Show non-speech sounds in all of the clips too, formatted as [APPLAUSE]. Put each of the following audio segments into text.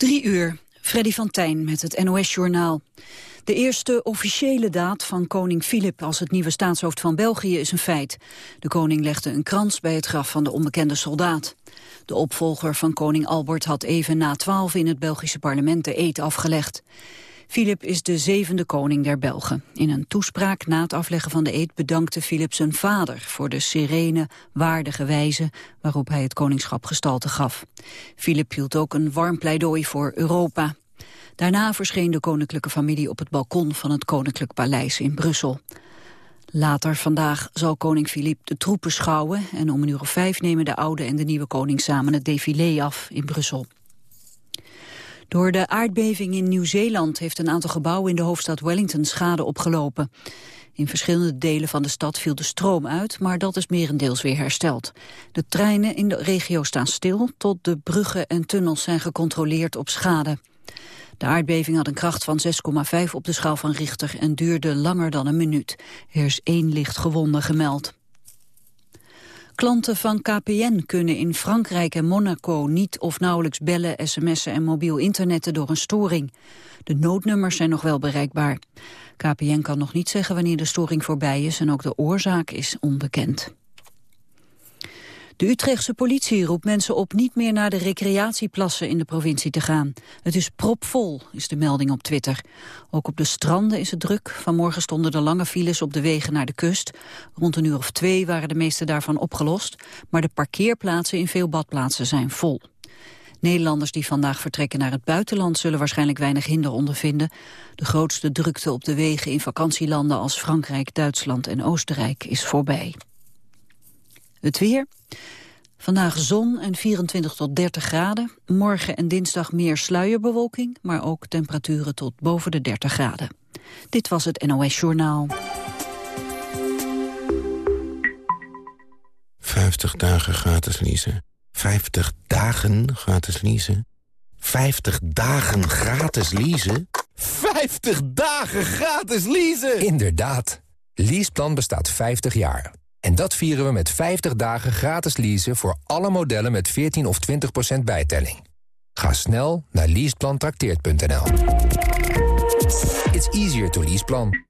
Drie uur. Freddy van Tijn met het NOS-journaal. De eerste officiële daad van koning Filip als het nieuwe staatshoofd van België is een feit. De koning legde een krans bij het graf van de onbekende soldaat. De opvolger van koning Albert had even na twaalf in het Belgische parlement de eed afgelegd. Filip is de zevende koning der Belgen. In een toespraak na het afleggen van de eed bedankte Filip zijn vader... voor de serene, waardige wijze waarop hij het koningschap gestalte gaf. Filip hield ook een warm pleidooi voor Europa. Daarna verscheen de koninklijke familie op het balkon van het Koninklijk Paleis in Brussel. Later vandaag zal koning Filip de troepen schouwen... en om een uur of vijf nemen de oude en de nieuwe koning samen het défilé af in Brussel. Door de aardbeving in Nieuw-Zeeland heeft een aantal gebouwen in de hoofdstad Wellington schade opgelopen. In verschillende delen van de stad viel de stroom uit, maar dat is merendeels weer hersteld. De treinen in de regio staan stil tot de bruggen en tunnels zijn gecontroleerd op schade. De aardbeving had een kracht van 6,5 op de schaal van Richter en duurde langer dan een minuut. Er is één licht gewonde gemeld. Klanten van KPN kunnen in Frankrijk en Monaco niet of nauwelijks bellen, sms'en en mobiel internetten door een storing. De noodnummers zijn nog wel bereikbaar. KPN kan nog niet zeggen wanneer de storing voorbij is en ook de oorzaak is onbekend. De Utrechtse politie roept mensen op niet meer naar de recreatieplassen in de provincie te gaan. Het is propvol, is de melding op Twitter. Ook op de stranden is het druk. Vanmorgen stonden er lange files op de wegen naar de kust. Rond een uur of twee waren de meeste daarvan opgelost. Maar de parkeerplaatsen in veel badplaatsen zijn vol. Nederlanders die vandaag vertrekken naar het buitenland zullen waarschijnlijk weinig hinder ondervinden. De grootste drukte op de wegen in vakantielanden als Frankrijk, Duitsland en Oostenrijk is voorbij. Het weer. Vandaag zon en 24 tot 30 graden. Morgen en dinsdag meer sluierbewolking, maar ook temperaturen tot boven de 30 graden. Dit was het NOS Journaal. 50 dagen gratis leasen. 50 dagen gratis leasen. 50 dagen gratis leasen. 50 dagen gratis leasen! Inderdaad. Leaseplan bestaat 50 jaar. En dat vieren we met 50 dagen gratis leasen voor alle modellen met 14 of 20% bijtelling. Ga snel naar leaseplantrakteert.nl. It's easier to leaseplan.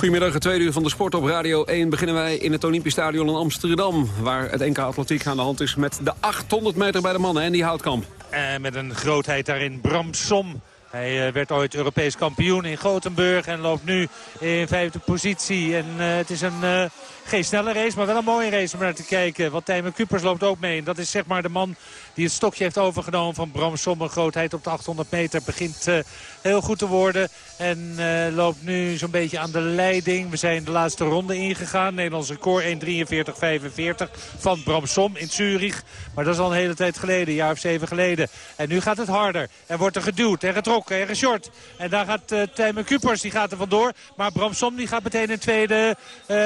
Goedemiddag, het tweede uur van de sport op Radio 1 beginnen wij in het Olympisch Stadion in Amsterdam. Waar het NK Atletiek aan de hand is met de 800 meter bij de mannen en die houtkamp. En met een grootheid daarin Bram Som. Hij uh, werd ooit Europees kampioen in Gothenburg en loopt nu in vijfde positie. En uh, het is een, uh, geen snelle race, maar wel een mooie race om naar te kijken. Want Tijmen Kupers loopt ook mee. En dat is zeg maar de man die het stokje heeft overgenomen van Bram. Een grootheid op de 800 meter begint heel goed te worden. En uh, loopt nu zo'n beetje aan de leiding. We zijn de laatste ronde ingegaan. Nederlands record 1.43.45 van Bram Som in Zurich. Maar dat is al een hele tijd geleden, een jaar of zeven geleden. En nu gaat het harder. Er wordt er geduwd en getrokken en geshort. En daar gaat uh, Tijmen Kupers, die gaat er vandoor. Maar Bram Som die gaat meteen in tweede uh,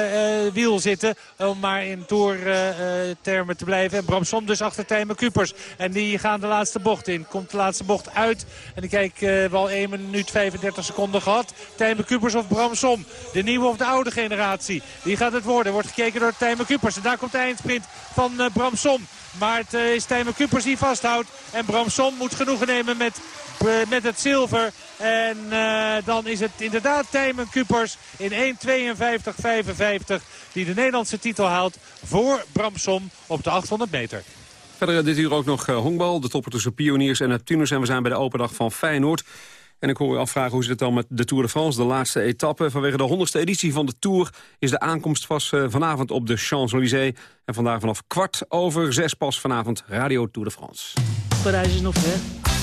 zitten. Om maar in toertermen te blijven. En Bram Som dus achter Tijmen Kupers. En die gaan de laatste bocht in. Komt de laatste bocht uit. En ik kijk wel 1 minuut 35 seconden gehad. Tijmen Kupers of Bram Som. De nieuwe of de oude generatie. Wie gaat het worden? Wordt gekeken door Tijmen Kupers. En daar komt de eindsprint van uh, Bram Som. Maar het uh, is Tijmen Kupers die vasthoudt. En Bram Som moet genoegen nemen met, uh, met het zilver. En dan is het inderdaad Tijmen Kupers in 1.52.55 die de Nederlandse titel haalt voor Bram Som op de 800 meter. Verder dit uur ook nog honkbal. De toppen tussen Pioniers en Neptunus. En we zijn bij de open dag van Feyenoord. En ik hoor u afvragen hoe zit het dan met de Tour de France, de laatste etappe. Vanwege de 100ste editie van de Tour is de aankomst pas uh, vanavond op de Champs-Élysées. En vandaag vanaf kwart over zes pas vanavond Radio Tour de France. Parijs is nog ver.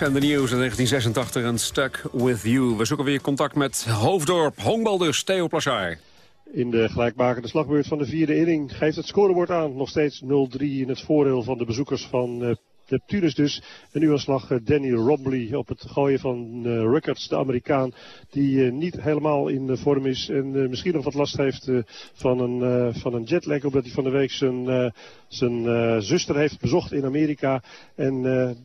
En de News in 1986 en Stuck With You. We zoeken weer contact met Hoofddorp. Honkbal dus, Theo Plassaar. In de gelijkmakende slagbeurt van de vierde inning geeft het scorebord aan. Nog steeds 0-3 in het voordeel van de bezoekers van uh, Neptunus dus. En nu aan slag uh, Danny Rombley op het gooien van uh, Rickards, de Amerikaan. Die niet helemaal in vorm is en misschien nog wat last heeft van, een, van een jetlag. Omdat hij van de week zijn, zijn zuster heeft bezocht in Amerika. En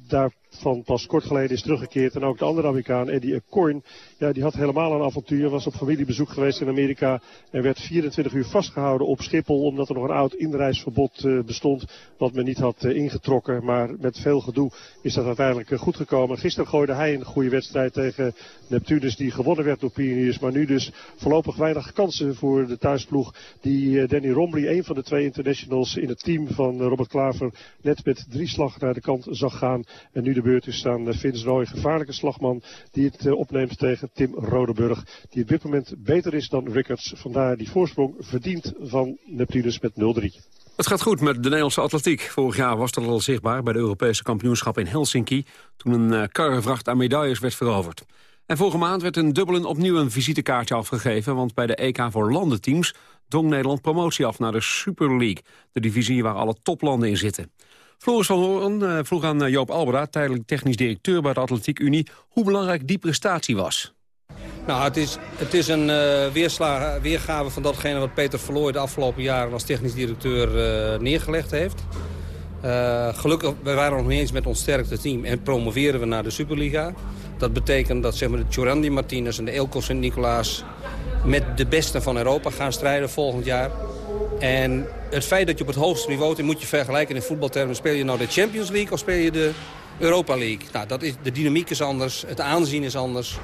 daar van pas kort geleden is teruggekeerd. En ook de andere Amerikaan, Eddie Coyne, ja, die had helemaal een avontuur. Was op familiebezoek geweest in Amerika en werd 24 uur vastgehouden op Schiphol. Omdat er nog een oud inreisverbod uh, bestond wat men niet had uh, ingetrokken. Maar met veel gedoe is dat uiteindelijk uh, goed gekomen. Gisteren gooide hij een goede wedstrijd tegen Neptunus die gewonnen werd door Pioniers. Maar nu dus voorlopig weinig kansen voor de thuisploeg. Die Danny Romley, een van de twee internationals in het team van Robert Klaver, net met drie slag naar de kant zag gaan. En nu de beurt is aan Vince Roy, gevaarlijke slagman, die het uh, opneemt tegen Tim Rodeburg. Die op dit moment beter is dan Rickards. Vandaar die voorsprong verdient van Neptunus met 0-3. Het gaat goed met de Nederlandse atletiek. Vorig jaar was dat al zichtbaar bij de Europese kampioenschap in Helsinki... toen een uh, karrevracht aan medailles werd veroverd. En vorige maand werd in Dublin opnieuw een visitekaartje afgegeven... want bij de EK voor landenteams dong Nederland promotie af naar de Super League... de divisie waar alle toplanden in zitten. Floris van Hoorn uh, vroeg aan Joop Albera, tijdelijk technisch directeur bij de Atletiek Unie, hoe belangrijk die prestatie was. Nou, het is, het is een uh, weergave van datgene wat Peter Verlooy de afgelopen jaren als technisch directeur neergelegd heeft. Gelukkig, we waren nog niet eens met ons sterkste team en promoveren we naar de Superliga. Dat betekent dat zeg maar, de Chorandi Martinez en de Elko Sint-Nicolaas met de beste van Europa gaan strijden volgend jaar. En het feit dat je op het hoogste niveau, moet je vergelijken in voetbaltermen, speel je nou de Champions League of speel je de Europa League? Nou, dat is, de dynamiek is anders, het aanzien is anders,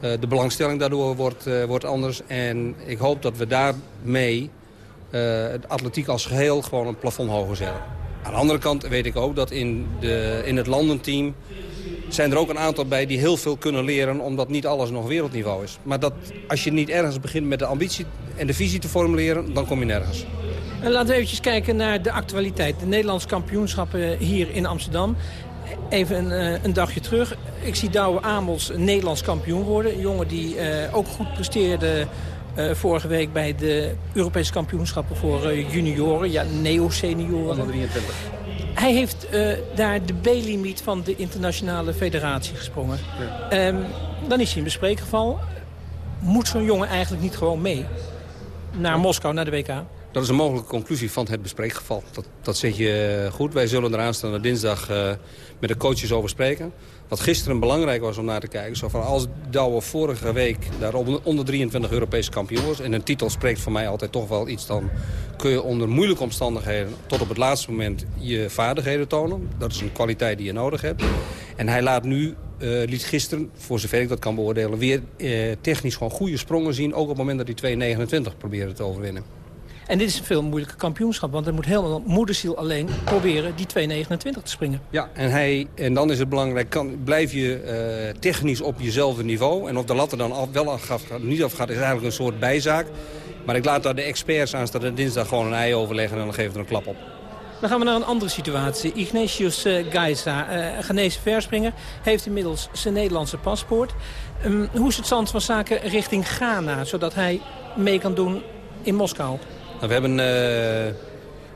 uh, de belangstelling daardoor wordt, uh, wordt anders. En ik hoop dat we daarmee het atletiek als geheel gewoon een plafond hoger zetten. Aan de andere kant weet ik ook dat in, de, in het landenteam zijn er ook een aantal bij die heel veel kunnen leren... omdat niet alles nog wereldniveau is. Maar dat, als je niet ergens begint met de ambitie en de visie te formuleren... dan kom je nergens. En laten we even kijken naar de actualiteit. De Nederlandse kampioenschappen hier in Amsterdam. Even een, eh, een, dagje terug. Ik zie Douwe Amels Nederlands kampioen worden. Een jongen die uh, ook goed presteerde uh, vorige week bij de Europese kampioenschappen voor junioren. Ja, neo-senioren. 123. Hij heeft uh, daar de B-limiet van de internationale federatie gesprongen. Ja. Um, dan is hij in bespreekgeval. Moet zo'n jongen eigenlijk niet gewoon mee? Naar Moskou, naar de WK? Dat is een mogelijke conclusie van het bespreekgeval. Dat, dat zit je goed. Wij zullen er aanstaande dinsdag uh, met de coaches over spreken. Wat gisteren belangrijk was om naar te kijken. Zo van als Douwe vorige week daar onder 23 Europese kampioen was... en een titel spreekt voor mij altijd toch wel iets... dan kun je onder moeilijke omstandigheden tot op het laatste moment je vaardigheden tonen. Dat is een kwaliteit die je nodig hebt. En hij laat nu uh, liet gisteren, voor zover ik dat kan beoordelen... weer uh, technisch gewoon goede sprongen zien. Ook op het moment dat hij 2,29 probeerde te overwinnen. En dit is een veel moeilijker kampioenschap. Want er moet helemaal moedersiel alleen proberen die 2,29 te springen. Ja, en, hij, en dan is het belangrijk, kan, blijf je uh, technisch op jezelfde niveau. En of de lat er dan af, wel afgaat, niet afgaat, is eigenlijk een soort bijzaak. Maar ik laat daar de experts aanstaan dinsdag gewoon een ei overleggen en dan geven we er een klap op. Dan gaan we naar een andere situatie. Ignatius uh, Geisa, uh, genezen verspringer, heeft inmiddels zijn Nederlandse paspoort. Um, hoe is het stand van zaken richting Ghana, zodat hij mee kan doen in Moskou? Nou, we hebben uh,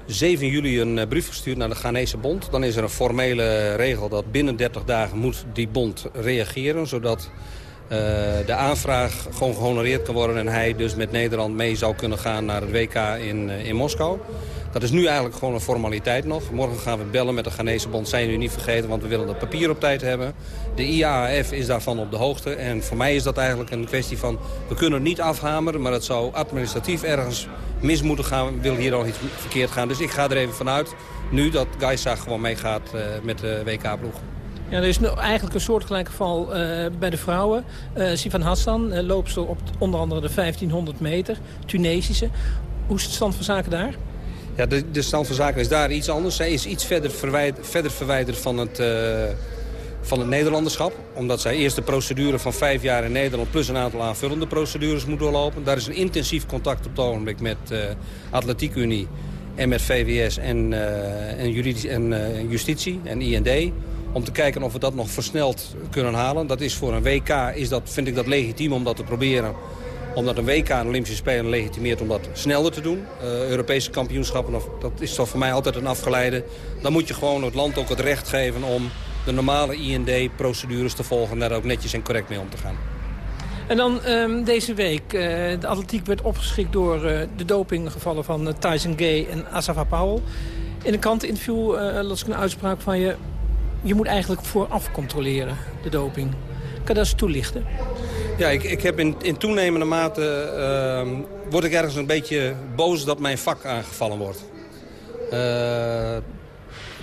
7 juli een brief gestuurd naar de Ghanese bond. Dan is er een formele regel dat binnen 30 dagen moet die bond reageren... zodat uh, de aanvraag gewoon gehonoreerd kan worden... en hij dus met Nederland mee zou kunnen gaan naar het WK in, in Moskou. Dat is nu eigenlijk gewoon een formaliteit nog. Morgen gaan we bellen met de Ghanese Bond. Zijn jullie niet vergeten, want we willen dat papier op tijd hebben. De IAAF is daarvan op de hoogte. En voor mij is dat eigenlijk een kwestie van... we kunnen het niet afhameren, maar het zou administratief ergens mis moeten gaan. Wil hier al iets verkeerd gaan. Dus ik ga er even vanuit nu dat Geisa gewoon meegaat uh, met de WK-ploeg. Ja, er is eigenlijk een soortgelijk geval uh, bij de vrouwen. Uh, Sivan Hassan uh, loopt ze op onder andere de 1500 meter, Tunesische. Hoe is het stand van zaken daar? Ja, de, de stand van zaken is daar iets anders. Zij is iets verder, verwijderd, verder verwijderd van het, van het Nederlanderschap. Omdat zij eerst de procedure van vijf jaar in Nederland... plus een aantal aanvullende procedures moet doorlopen. Daar is een intensief contact op het ogenblik met Atletiek Unie... en met VWS en, en, juridisch, en justitie en IND om te kijken of we dat nog versneld kunnen halen. Dat is voor een WK, is dat, vind ik dat legitiem om dat te proberen. Omdat een WK een Olympische Spelen legitimeert om dat sneller te doen. Uh, Europese kampioenschappen, dat is toch voor mij altijd een afgeleide. Dan moet je gewoon het land ook het recht geven om de normale IND-procedures te volgen... en daar ook netjes en correct mee om te gaan. En dan um, deze week, uh, de atletiek werd opgeschikt door uh, de dopinggevallen van Tyson Gay en Asafa Powell. In een kranteninterview las ik een uitspraak van je je moet eigenlijk vooraf controleren, de doping. Kan je dat eens toelichten? Ja, ik, ik heb in, in toenemende mate... Uh, word ik ergens een beetje boos dat mijn vak aangevallen wordt.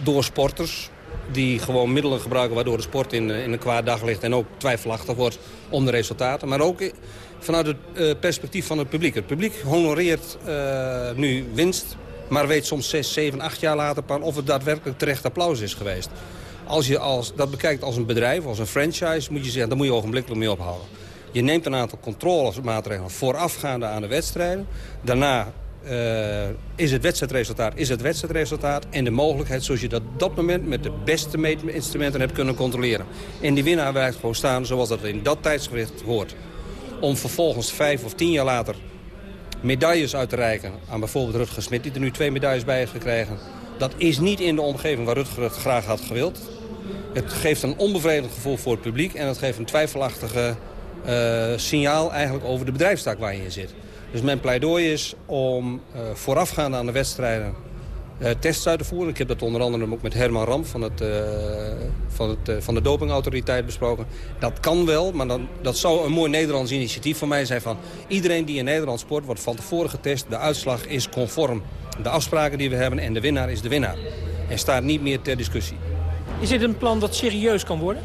Door sporters die gewoon middelen gebruiken... waardoor de sport in, in een kwaad daglicht en ook twijfelachtig wordt om de resultaten. Maar ook vanuit het uh, perspectief van het publiek. Het publiek honoreert uh, nu winst... maar weet soms zes, zeven, acht jaar later of het daadwerkelijk terecht applaus is geweest. Als je als, dat bekijkt als een bedrijf, als een franchise, moet je zeggen, daar moet je ogenblikkelijk mee ophouden. Je neemt een aantal controlemaatregelen voorafgaande aan de wedstrijden. Daarna uh, is het wedstrijdresultaat, is het wedstrijdresultaat. En de mogelijkheid zoals je dat op dat moment met de beste meetinstrumenten hebt kunnen controleren. En die winnaar blijft gewoon staan zoals dat in dat tijdsgewicht hoort. Om vervolgens vijf of tien jaar later medailles uit te reiken aan bijvoorbeeld Rutger Smit... die er nu twee medailles bij heeft gekregen. Dat is niet in de omgeving waar Rutger het graag had gewild. Het geeft een onbevredigend gevoel voor het publiek... en het geeft een twijfelachtige uh, signaal eigenlijk over de bedrijfstak waar je in zit. Dus mijn pleidooi is om uh, voorafgaande aan de wedstrijden uh, tests uit te voeren. Ik heb dat onder andere ook met Herman Ram van, het, van, het, van de dopingautoriteit besproken. Dat kan wel, maar dan, dat zou een mooi Nederlands initiatief van mij zijn. Van iedereen die in Nederland sport wordt van tevoren getest. De uitslag is conform de afspraken die we hebben en de winnaar is de winnaar. En staat niet meer ter discussie. Is dit een plan dat serieus kan worden?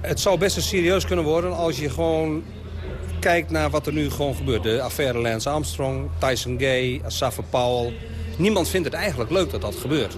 Het zou best eens serieus kunnen worden als je gewoon kijkt naar wat er nu gewoon gebeurt. De affaire Lance Armstrong, Tyson Gay, Asafa Powell. Niemand vindt het eigenlijk leuk dat dat gebeurt.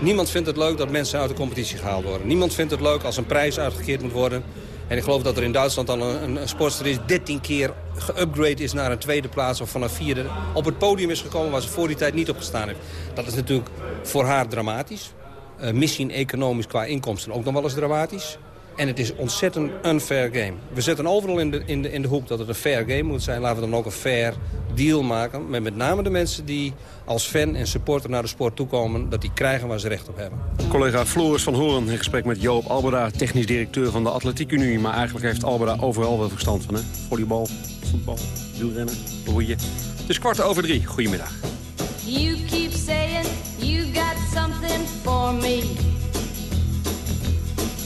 Niemand vindt het leuk dat mensen uit de competitie gehaald worden. Niemand vindt het leuk als een prijs uitgekeerd moet worden. En ik geloof dat er in Duitsland al een, een sportster is... 13 keer geupgrade is naar een tweede plaats of van een vierde... op het podium is gekomen waar ze voor die tijd niet op gestaan heeft. Dat is natuurlijk voor haar dramatisch. Uh, misschien economisch qua inkomsten ook nog wel eens dramatisch. En het is ontzettend unfair game. We zetten overal in de, in, de, in de hoek dat het een fair game moet zijn. Laten we dan ook een fair deal maken. Met met name de mensen die als fan en supporter naar de sport toekomen... dat die krijgen waar ze recht op hebben. Collega Floris van Horen in gesprek met Joop Albera... technisch directeur van de Atletiek Unie. Maar eigenlijk heeft Albera overal wel verstand van. Hè? Volleybal, voetbal, wielrennen, roeien. Het is kwart over drie. Goedemiddag. You keep saying you got something for me.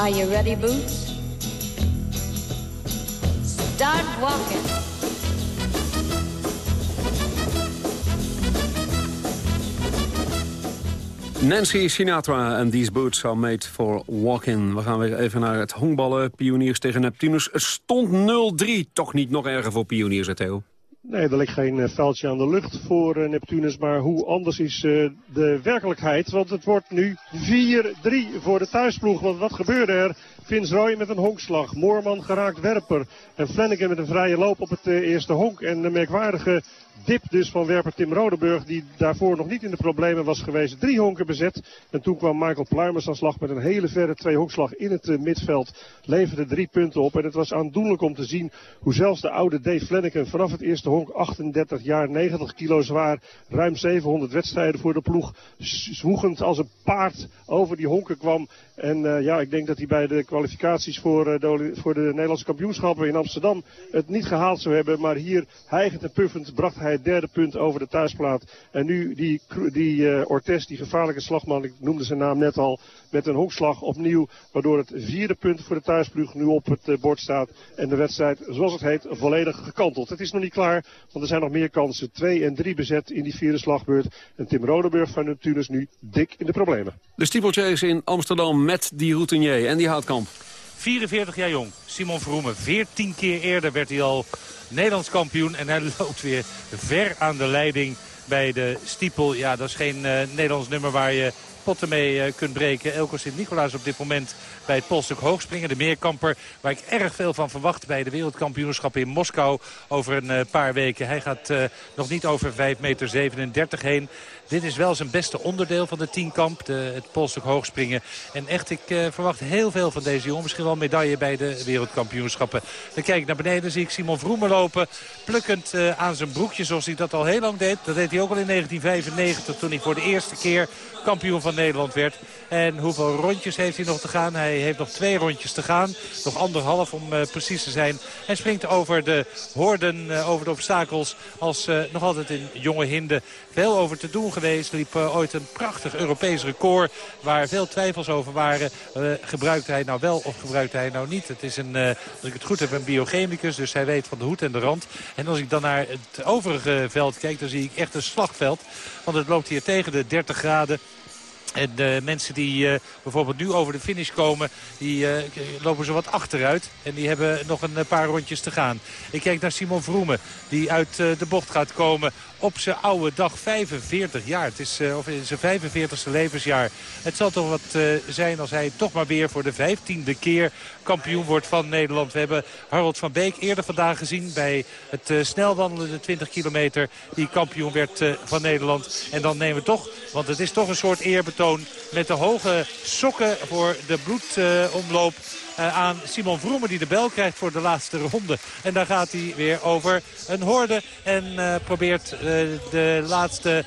Are you ready, Boots? Start walking. Nancy Sinatra en These Boots are made for walking. We gaan weer even naar het honkballen. Pioniers tegen Neptunus. Het stond 0-3. Toch niet nog erger voor Pioniers, Theo? Nee, er ligt geen uh, vuiltje aan de lucht voor uh, Neptunus. Maar hoe anders is uh, de werkelijkheid? Want het wordt nu 4-3 voor de thuisploeg. Want wat gebeurde er? Vins Roy met een honkslag. Moorman geraakt werper. En Flanagan met een vrije loop op het eerste honk. En de merkwaardige dip dus van werper Tim Rodeburg. Die daarvoor nog niet in de problemen was geweest. Drie honken bezet. En toen kwam Michael Pluimers aan slag met een hele verre twee honkslag in het uh, midveld. Leverde drie punten op. En het was aandoenlijk om te zien hoe zelfs de oude Dave Flanagan vanaf het eerste honk 38 jaar 90 kilo zwaar. Ruim 700 wedstrijden voor de ploeg. Zwoegend als een paard over die honken kwam. En uh, ja, ik denk dat hij bij de kwalificaties voor, uh, de, voor de Nederlandse kampioenschappen in Amsterdam het niet gehaald zou hebben. Maar hier, hijgend en puffend, bracht hij het derde punt over de thuisplaat. En nu die, die Ortes, die gevaarlijke slagman, ik noemde zijn naam net al, met een hoekslag opnieuw. Waardoor het vierde punt voor de thuisploeg nu op het bord staat. En de wedstrijd, zoals het heet, volledig gekanteld. Het is nog niet klaar, want er zijn nog meer kansen. Twee en drie bezet in die vierde slagbeurt. En Tim Rodeburg van Neptunus nu dik in de problemen. De steeplechase in Amsterdam met die routinier en die houtkamp. 44 jaar jong. Simon Verhoeven. 14 keer eerder werd hij al Nederlands kampioen. En hij [LAUGHS] loopt weer ver aan de leiding bij de stiepel. Ja, dat is geen uh, Nederlands nummer waar je potten mee eh, kunt breken. Elko Sint-Nicolaas op dit moment bij het polstuk hoogspringen. De meerkamper waar ik erg veel van verwacht bij de wereldkampioenschappen in Moskou over een eh, paar weken. Hij gaat nog niet over 5,37 meter heen. Dit is wel zijn beste onderdeel van de tienkamp, de, het polstuk hoogspringen. En echt, ik uh, verwacht heel veel van deze jongen. Misschien wel medaille bij de wereldkampioenschappen. Dan kijk ik naar beneden, zie ik Simon Vroemen lopen. Plukkend uh, aan zijn broekje, zoals hij dat al heel lang deed. Dat deed hij ook al in 1995, toen hij voor de eerste keer kampioen van Nederland werd. En hoeveel rondjes heeft hij nog te gaan? Hij heeft nog twee rondjes te gaan. Nog anderhalf om uh, precies te zijn. Hij springt over de hoorden, uh, over de obstakels. Als uh, nog altijd in jonge hinde. Veel over te doen geweest. Liep ooit een prachtig Europees record. Waar veel twijfels over waren. gebruikte hij nou wel of gebruikte hij nou niet? Het is een, als ik het goed heb, een biochemicus. Dus hij weet van de hoed en de rand. En als ik dan naar het overige veld kijk, dan zie ik echt een slagveld. Want het loopt hier tegen de 30 graden. En de mensen die uh, bijvoorbeeld nu over de finish komen, die uh, lopen zo wat achteruit. En die hebben nog een paar rondjes te gaan. Ik kijk naar Simon Vroemen, die uit de bocht gaat komen op zijn oude dag 45 jaar. Het is of in zijn 45ste levensjaar. Het zal toch wat zijn als hij toch maar weer voor de 15e keer kampioen wordt van Nederland. We hebben Harold van Beek eerder vandaag gezien bij het snelwandelen de 20 kilometer. Die kampioen werd van Nederland. En dan nemen we toch, want het is toch een soort eerbetoon met de hoge sokken voor de bloedomloop. Uh, aan Simon Vroemen die de bel krijgt voor de laatste ronde. En daar gaat hij weer over een horde. En uh, probeert uh, de laatste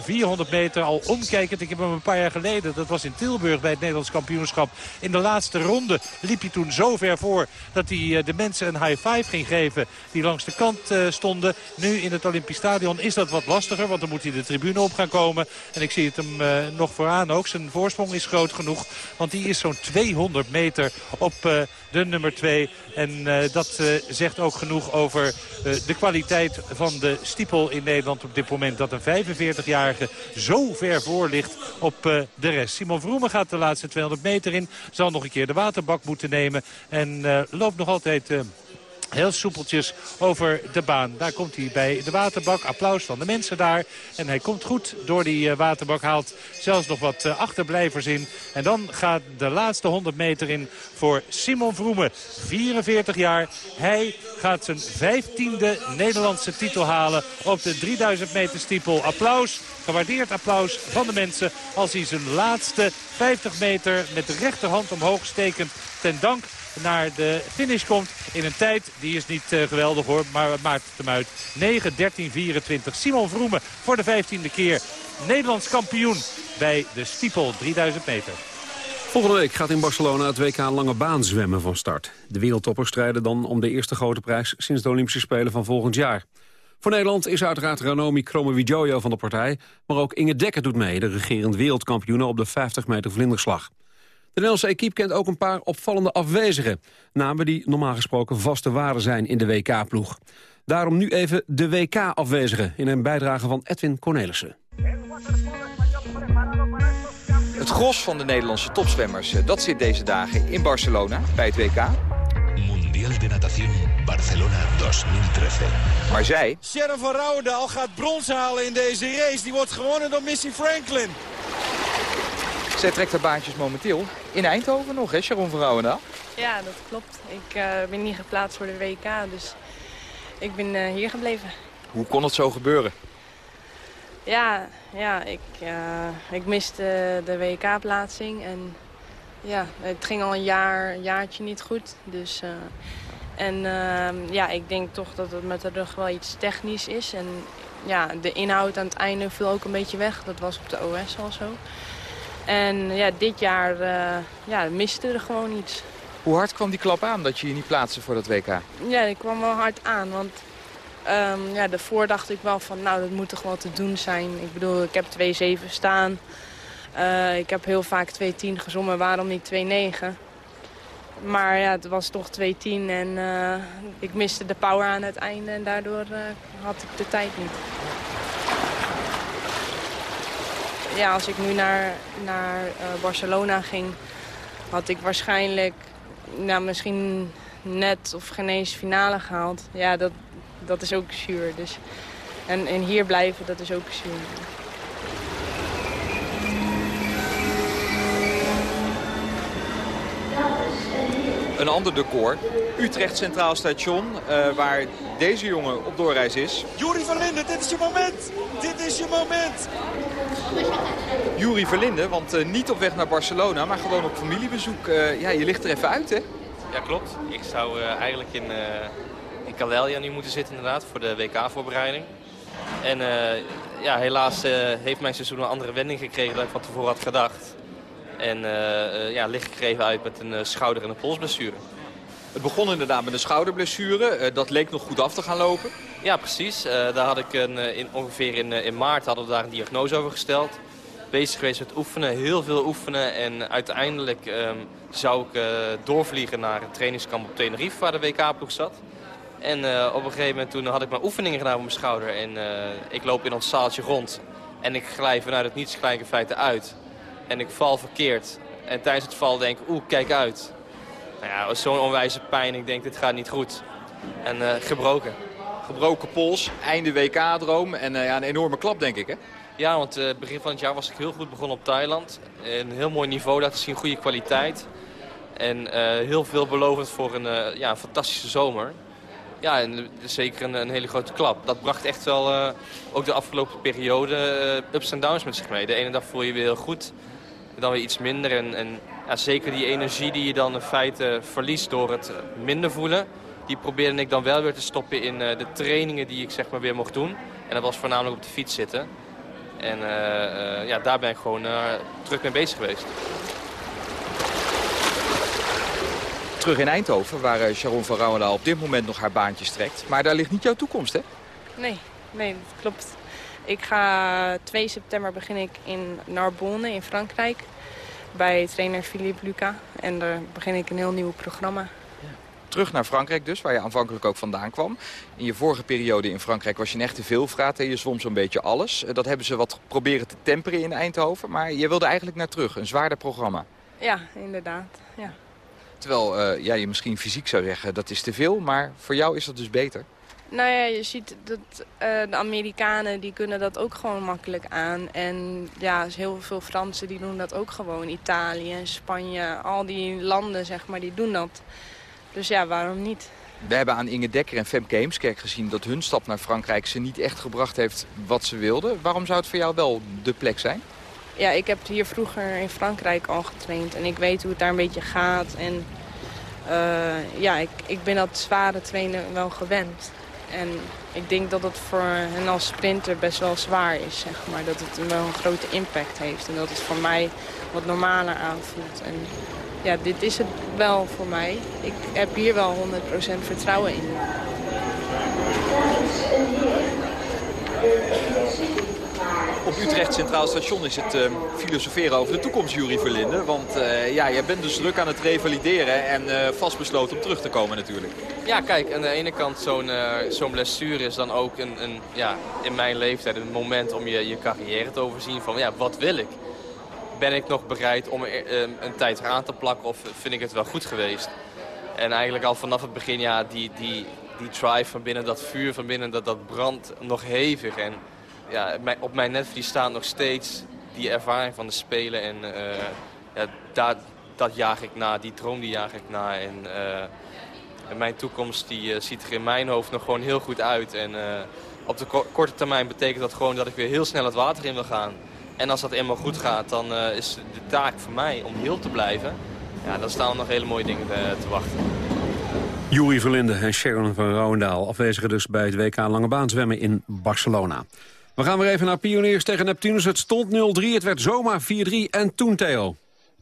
400 meter al omkijkend. Ik heb hem een paar jaar geleden, dat was in Tilburg bij het Nederlands kampioenschap. In de laatste ronde liep hij toen zo ver voor dat hij de mensen een high five ging geven. Die langs de kant stonden. Nu in het Olympisch Stadion is dat wat lastiger. Want dan moet hij de tribune op gaan komen. En ik zie het hem nog vooraan ook. Zijn voorsprong is groot genoeg. Want die is zo'n 200 meter uh, de nummer 2. En uh, dat uh, zegt ook genoeg over de kwaliteit van de stiepel in Nederland op dit moment. Dat een 45-jarige zo ver voor ligt op de rest. Simon Vroemen gaat de laatste 200 meter in. Zal nog een keer de waterbak moeten nemen. En loopt nog altijd... Heel soepeltjes over de baan. Daar komt hij bij de waterbak. Applaus van de mensen daar. En hij komt goed door die uh, waterbak. Haalt zelfs nog wat uh, achterblijvers in. En dan gaat de laatste 100 meter in voor Simon Vroemen. 44 jaar. Hij gaat zijn 15e Nederlandse titel halen op de 3000 meter stiepel. Applaus. Gewaardeerd applaus van de mensen als hij zijn laatste 50 meter met de rechterhand omhoog stekend ten dank naar de finish komt in een tijd, die is niet uh, geweldig hoor, maar maakt het hem uit. 9, 13, 24. Simon Vroemen voor de 15e keer Nederlands kampioen bij de Stiepel 3000 meter. Volgende week gaat in Barcelona het WK lange baan zwemmen van start. De wereldtoppers strijden dan om de eerste grote prijs sinds de Olympische Spelen van volgend jaar. Voor Nederland is uiteraard Ranomi Kromowidjojo van de partij... maar ook Inge Dekker doet mee, de regerend wereldkampioen op de 50 meter vlinderslag. De Nederlandse equipe kent ook een paar opvallende afwezigen. Namen die normaal gesproken vaste waarden zijn in de WK-ploeg. Daarom nu even de WK-afwezigen in een bijdrage van Edwin Cornelissen. Het gros van de Nederlandse topzwemmers eh, dat zit deze dagen in Barcelona bij het WK. Mundial de Natación Barcelona 2013. Maar zij... Sharon van Rouwendaal gaat brons halen in deze race. Die wordt gewonnen door Missy Franklin. Zij trekt haar baantjes momenteel in Eindhoven nog, hè, Sharon van Rouwendaal? Ja, dat klopt. Ik uh, ben niet geplaatst voor de WK, dus ik ben uh, hier gebleven. Hoe kon het zo gebeuren? Ja, ja ik, uh, ik miste de WK-plaatsing en ja, het ging al een jaar, een jaartje niet goed. Dus, en ja, ik denk toch dat het met de rug wel iets technisch is. En ja, de inhoud aan het einde viel ook een beetje weg. Dat was op de OS al zo. En ja, dit jaar uh, ja, miste er gewoon iets. Hoe hard kwam die klap aan dat je je niet plaatste voor dat WK? Ja, die kwam wel hard aan. Want um, ja, daarvoor dacht ik wel van, nou, dat moet toch wel te doen zijn. Ik bedoel, ik heb 2-7 staan. Uh, ik heb heel vaak 2-10 gezongen, waarom niet 2-9? Maar ja, het was toch 2-10 en uh, ik miste de power aan het einde en daardoor had ik de tijd niet ja, als ik nu naar, naar eh, Barcelona ging, had ik waarschijnlijk nou, misschien net of geen finale gehaald. Ja, dat, dat is ook zuur. Dus, en, en hier blijven, dat is ook zuur. Een ander decor, Utrecht Centraal Station, eh, waar deze jongen op doorreis is. Jori van Linden, dit is je moment! Dit is je moment! Juri Verlinde, want uh, niet op weg naar Barcelona, maar gewoon op familiebezoek. Uh, ja, je ligt er even uit, hè? Ja, klopt. Ik zou eigenlijk in, in Calella nu moeten zitten inderdaad, voor de WK-voorbereiding. En ja, helaas heeft mijn seizoen een andere wending gekregen dan ik van tevoren had gedacht. En ja, ligt gekregen uit met een schouder- en een polsblessure. Het begon inderdaad met een schouderblessure. Dat leek nog goed af te gaan lopen. Ja, precies. Uh, daar had ik een, in, ongeveer in, in maart hadden we daar een diagnose over gesteld. Bezig geweest met oefenen, heel veel oefenen. En uiteindelijk um, zou ik doorvliegen naar een trainingskamp op Tenerife, waar de WK-ploeg zat. En op een gegeven moment toen had ik mijn oefeningen gedaan op mijn schouder. En ik loop in ons zaaltje rond. En ik glij vanuit het niets gelijk in feite uit. En ik val verkeerd. En tijdens het val denk ik, oeh, kijk uit. Nou ja, zo'n onwijze pijn. Ik denk, dit gaat niet goed. En gebroken. Gebroken pols, einde WK-droom en uh, ja, een enorme klap, denk ik, hè? Ja, want uh, begin van het jaar was ik heel goed begonnen op Thailand. Een heel mooi niveau laten zien, goede kwaliteit. En heel veelbelovend voor een, ja, fantastische zomer. Ja, en zeker een, een, hele grote klap. Dat bracht echt wel ook de afgelopen periode ups en downs met zich mee. De ene dag voel je weer heel goed, dan weer iets minder. En, en ja, zeker die energie die je dan in feite verliest door het minder voelen... die probeerde ik dan wel weer te stoppen in uh, de trainingen die ik zeg maar weer mocht doen. En dat was voornamelijk op de fiets zitten. En uh, uh, ja, daar ben ik gewoon terug mee bezig geweest. Terug in Eindhoven, waar Sharon van Rouwendaal op dit moment nog haar baantjes trekt. Maar daar ligt niet jouw toekomst, hè? Nee, nee, dat klopt. Ik ga 2 september begin ik in Narbonne in Frankrijk bij trainer Philippe Luca. En daar begin ik een heel nieuw programma. Terug naar Frankrijk dus, waar je aanvankelijk ook vandaan kwam. In je vorige periode in Frankrijk was je een echte veelvraat en je zwom zo'n beetje alles. Dat hebben ze wat proberen te temperen in Eindhoven, maar je wilde eigenlijk naar terug. Een zwaarder programma. Ja, inderdaad. Ja. Terwijl uh, ja, je misschien fysiek zou zeggen dat is te veel, maar voor jou is dat dus beter? Nou ja, je ziet dat uh, de Amerikanen die kunnen dat ook gewoon makkelijk aan. En ja, heel veel Fransen die doen dat ook gewoon. Italië, Spanje, al die landen zeg maar, die doen dat. Dus ja, waarom niet? We hebben aan Inge Dekker en Femke Heemskerk gezien dat hun stap naar Frankrijk ze niet echt gebracht heeft wat ze wilden. Waarom zou het voor jou wel de plek zijn? Ja, ik heb hier vroeger in Frankrijk al getraind en ik weet hoe het daar een beetje gaat. En uh, ja, ik, ik ben dat zware trainen wel gewend. En ik denk dat het voor hen als sprinter best wel zwaar is, zeg maar. Dat het wel een grote impact heeft. En dat het voor mij wat normaler aanvoelt. En ja, dit is het wel voor mij. Ik heb hier wel 100% vertrouwen in. Op Utrecht Centraal Station is het uh, filosoferen over de toekomst, Jury Verlinde. Want uh, ja, jij bent dus druk aan het revalideren en uh, vastbesloten om terug te komen natuurlijk. Ja, kijk, aan de ene kant zo'n zo'n blessure is dan ook een, een, ja, in mijn leeftijd een moment om je, je carrière te overzien. Van ja, wat wil ik? Ben ik nog bereid om een tijd eraan te plakken of vind ik het wel goed geweest? En eigenlijk al vanaf het begin, ja, die, die, die drive van binnen, dat vuur van binnen, dat, dat brandt nog hevig. En ja, op mijn netvlies staat nog steeds die ervaring van de Spelen. En uh, ja, dat, dat jaag ik na, die droom die jaag ik na. En, uh, en mijn toekomst die, uh, ziet er in mijn hoofd nog gewoon heel goed uit. En op de korte termijn betekent dat gewoon dat ik weer heel snel het water in wil gaan. En als dat eenmaal goed gaat, dan is de taak voor mij om heel te blijven. Ja, dan staan er nog hele mooie dingen te wachten. Juri Verlinde en Sharon van Rouwendaal. Afwezigen dus bij het WK Lange Baan zwemmen in Barcelona. We gaan weer even naar Pioniers tegen Neptunus. Het stond 0-3, het werd zomaar 4-3 en toen Theo.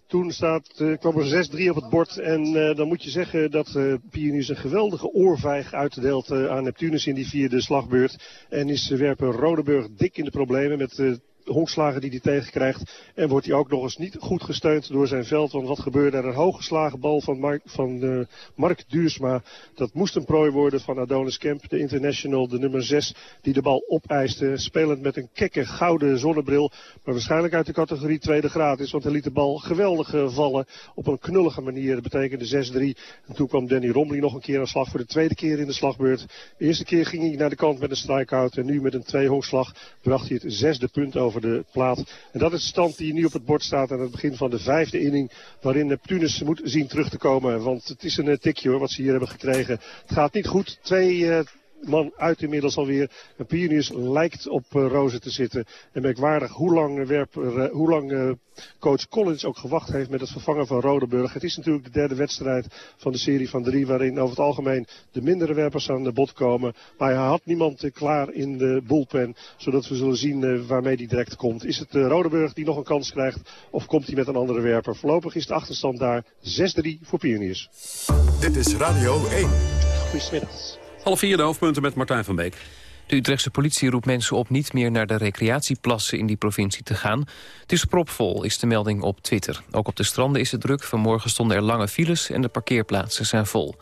Toen staat, uh, kwam er 6-3 op het bord. En uh, dan moet je zeggen dat uh, Pioniers een geweldige oorvijg uitdeelt aan Neptunus in die vierde slagbeurt. En is werpen Rodeburg dik in de problemen met honkslagen die hij tegenkrijgt. En wordt hij ook nog eens niet goed gesteund door zijn veld. Want wat gebeurde er? Een hooggeslagen bal van Mark, van, uh, Mark Duursma. Dat moest een prooi worden van Adonis Kemp, de international, de nummer 6. Die de bal opeiste. Spelend met een kekke gouden zonnebril. Maar waarschijnlijk uit de categorie tweede graad is. Want hij liet de bal geweldig uh, vallen. Op een knullige manier. Dat betekende 6-3. En toen kwam Danny Romley nog een keer aan slag voor de tweede keer in de slagbeurt. De eerste keer ging hij naar de kant met een strikeout. En nu met een twee honkslag bracht hij het zesde punt over de plaat. En dat is de stand die nu op het bord staat aan het begin van de vijfde inning. Waarin Neptunus moet zien terug te komen. Want het is een eh, tikje hoor wat ze hier hebben gekregen. Het gaat niet goed. Twee... Man uit inmiddels alweer. En Pioniers lijkt op uh, Rozen te zitten. En merkwaardig hoe lang, werp, uh, hoe lang coach Collins ook gewacht heeft met het vervangen van Rodenburg. Het is natuurlijk de derde wedstrijd van de serie van drie... waarin over het algemeen de mindere werpers aan de bod komen. Maar hij had niemand klaar in de bullpen. Zodat we zullen zien waarmee hij direct komt. Is het Rodenburg die nog een kans krijgt of komt hij met een andere werper? Voorlopig is de achterstand daar 6-3 voor Pioniers. Dit is Radio 1. Goedemiddag. Half vier de hoofdpunten met Martijn van Beek. De Utrechtse politie roept mensen op niet meer naar de recreatieplassen in die provincie te gaan. Het is propvol, is de melding op Twitter. Ook op de stranden is het druk. Vanmorgen stonden er lange files en de parkeerplaatsen zijn vol.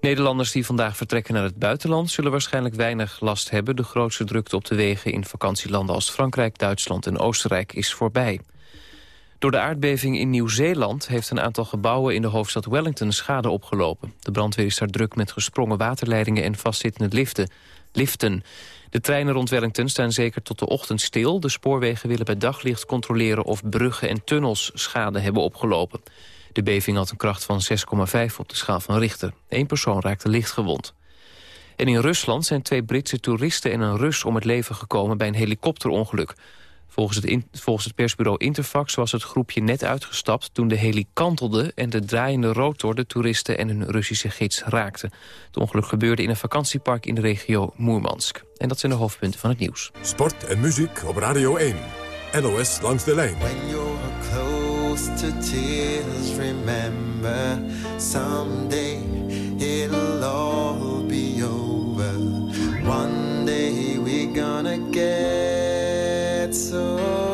Nederlanders die vandaag vertrekken naar het buitenland... zullen waarschijnlijk weinig last hebben. De grootste drukte op de wegen in vakantielanden als Frankrijk, Duitsland en Oostenrijk is voorbij. Door de aardbeving in Nieuw-Zeeland heeft een aantal gebouwen in de hoofdstad Wellington schade opgelopen. De brandweer is daar druk met gesprongen waterleidingen en vastzittende liften. liften. De treinen rond Wellington staan zeker tot de ochtend stil. De spoorwegen willen bij daglicht controleren of bruggen en tunnels schade hebben opgelopen. De beving had een kracht van 6,5 op de schaal van Richter. Eén persoon raakte licht gewond. En in Rusland zijn twee Britse toeristen en een Rus om het leven gekomen bij een helikopterongeluk. Volgens het, in, volgens het persbureau Interfax was het groepje net uitgestapt... toen de heli kantelde en de draaiende rotor de toeristen en hun Russische gids raakte. Het ongeluk gebeurde in een vakantiepark in de regio Moermansk. En dat zijn de hoofdpunten van het nieuws. Sport en muziek op Radio 1. NOS langs de lijn. When you're close to tears, remember someday it'll all be over. One day we're gonna get so high.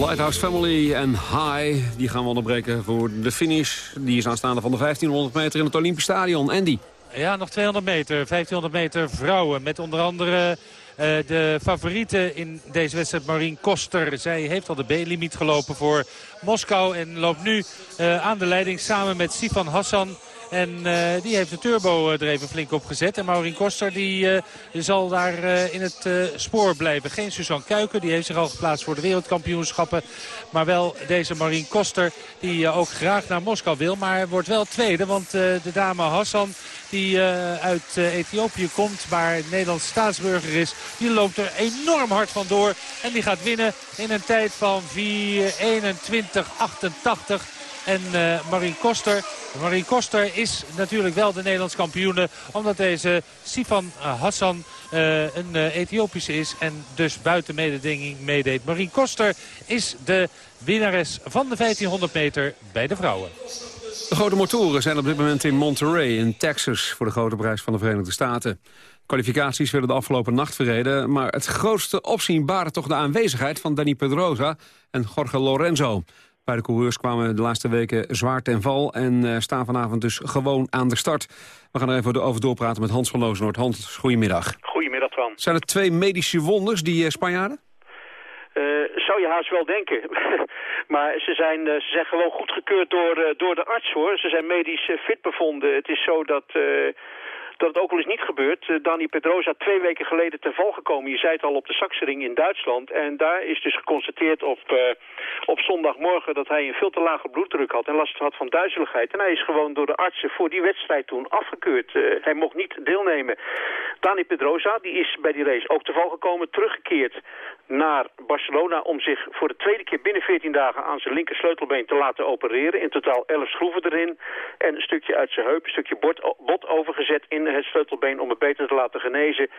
Lighthouse Family en High, die gaan we onderbreken voor de finish. Die is aanstaande van de 1500 meter in het Olympisch Stadion. Andy. Ja, nog 200 meter. 1500 meter vrouwen. Met onder andere eh, de favoriete in deze wedstrijd, Marien Koster. Zij heeft al de B-limiet gelopen voor Moskou. En loopt nu eh, aan de leiding samen met Sifan Hassan. En eh, die heeft de turbo er even flink op gezet. En Maureen Koster die, eh, zal daar eh, in het eh, spoor blijven. Geen Suzanne Kuiken, die heeft zich al geplaatst voor de wereldkampioenschappen. Maar wel deze Maureen Koster, die eh, ook graag naar Moskou wil. Maar wordt wel tweede, want eh, de dame Hassan die eh, uit eh, Ethiopië komt, maar Nederlands staatsburger is. Die loopt er enorm hard vandoor en die gaat winnen in een tijd van 4.21.88. en uh, Marien Koster. Marien Koster is natuurlijk wel de Nederlands kampioene. Omdat deze Sifan Hassan uh, een Ethiopische is. En dus buiten mededinging meedeed. Marien Koster is de winnares van de 1500 meter bij de vrouwen. De grote motoren zijn op dit moment in Monterey in Texas... voor de grote prijs van de Verenigde Staten. Kwalificaties werden de afgelopen nacht verreden... maar het grootste opzien baarde toch de aanwezigheid van Danny Pedrosa en Jorge Lorenzo. Beide coureurs kwamen de laatste weken zwaar ten val... en uh, staan vanavond dus gewoon aan de start. We gaan er even over doorpraten met Hans van Loosnoord. Hans, goedemiddag. Goedemiddag, Twan. Zijn het twee medische wonders, die uh, Spanjaarden? Uh, zou je haast wel denken. [LAUGHS] maar ze zijn, uh, ze zijn gewoon goedgekeurd door, uh, door de arts hoor. Ze zijn medisch fit bevonden. Het is zo dat dat het ook al is niet gebeurd. Uh, Dani Pedrosa twee weken geleden ten val gekomen. Je zei het al op de Saxering in Duitsland. En daar is dus geconstateerd op, uh, op zondagmorgen dat hij een veel te lage bloeddruk had en last had van duizeligheid. En hij is gewoon door de artsen voor die wedstrijd toen afgekeurd. Uh, hij mocht niet deelnemen. Dani Pedrosa die is bij die race ook te val gekomen, teruggekeerd naar Barcelona om zich voor de tweede keer binnen 14 dagen aan zijn linker sleutelbeen te laten opereren. In totaal 11 schroeven erin en een stukje uit zijn heup, een stukje bot, overgezet in het sleutelbeen om het beter te laten genezen.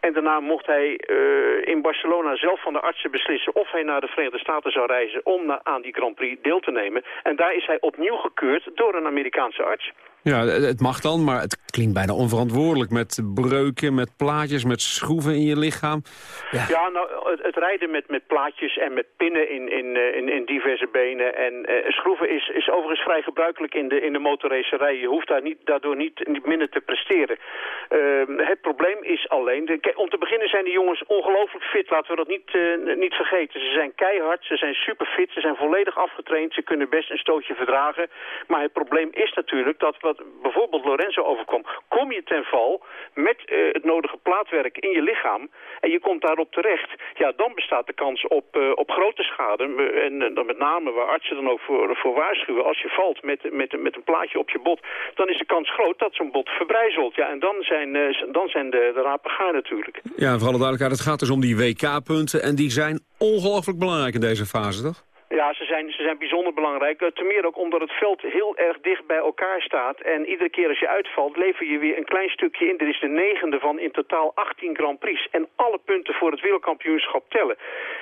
En daarna mocht hij uh, in Barcelona zelf van de artsen beslissen of hij naar de Verenigde Staten zou reizen om na, aan die Grand Prix deel te nemen. En daar is hij opnieuw gekeurd door een Amerikaanse arts. Ja, het mag dan, maar het klinkt bijna onverantwoordelijk met breuken, met plaatjes, met schroeven in je lichaam. Ja, nou, het, rijden met, met plaatjes en met pinnen in, in, in, in diverse benen en uh, schroeven is, is overigens vrij gebruikelijk in de, in de motorracerij. Je hoeft daar niet, daardoor niet, minder te presteren. Uh, het probleem is alleen, om te beginnen zijn die jongens ongelooflijk fit, laten we dat niet, uh, niet vergeten. Ze zijn keihard, ze zijn super fit, ze zijn volledig afgetraind, ze kunnen best een stootje verdragen. Maar het probleem is natuurlijk dat bijvoorbeeld Lorenzo overkwam, kom je ten val met uh, het nodige plaatwerk in je lichaam en je komt daarop terecht, ja, dan bestaat de kans op, uh, op grote schade. En dan met name waar artsen dan ook voor, voor waarschuwen, als je valt met, met, met een plaatje op je bot, dan is de kans groot dat zo'n bot verbrijzelt. Ja, en dan zijn, dan zijn de, de rapen gaar natuurlijk. Ja, voor alle duidelijkheid, het gaat dus om die WK-punten en die zijn ongelooflijk belangrijk in deze fase, toch? Ja, ze zijn, ze zijn bijzonder belangrijk. Ten meer ook omdat het veld heel erg dicht bij elkaar staat. En iedere keer als je uitvalt, lever je weer een klein stukje in. Er is de negende van in totaal 18 Grand Prix. En alle punten voor het wereldkampioenschap tellen.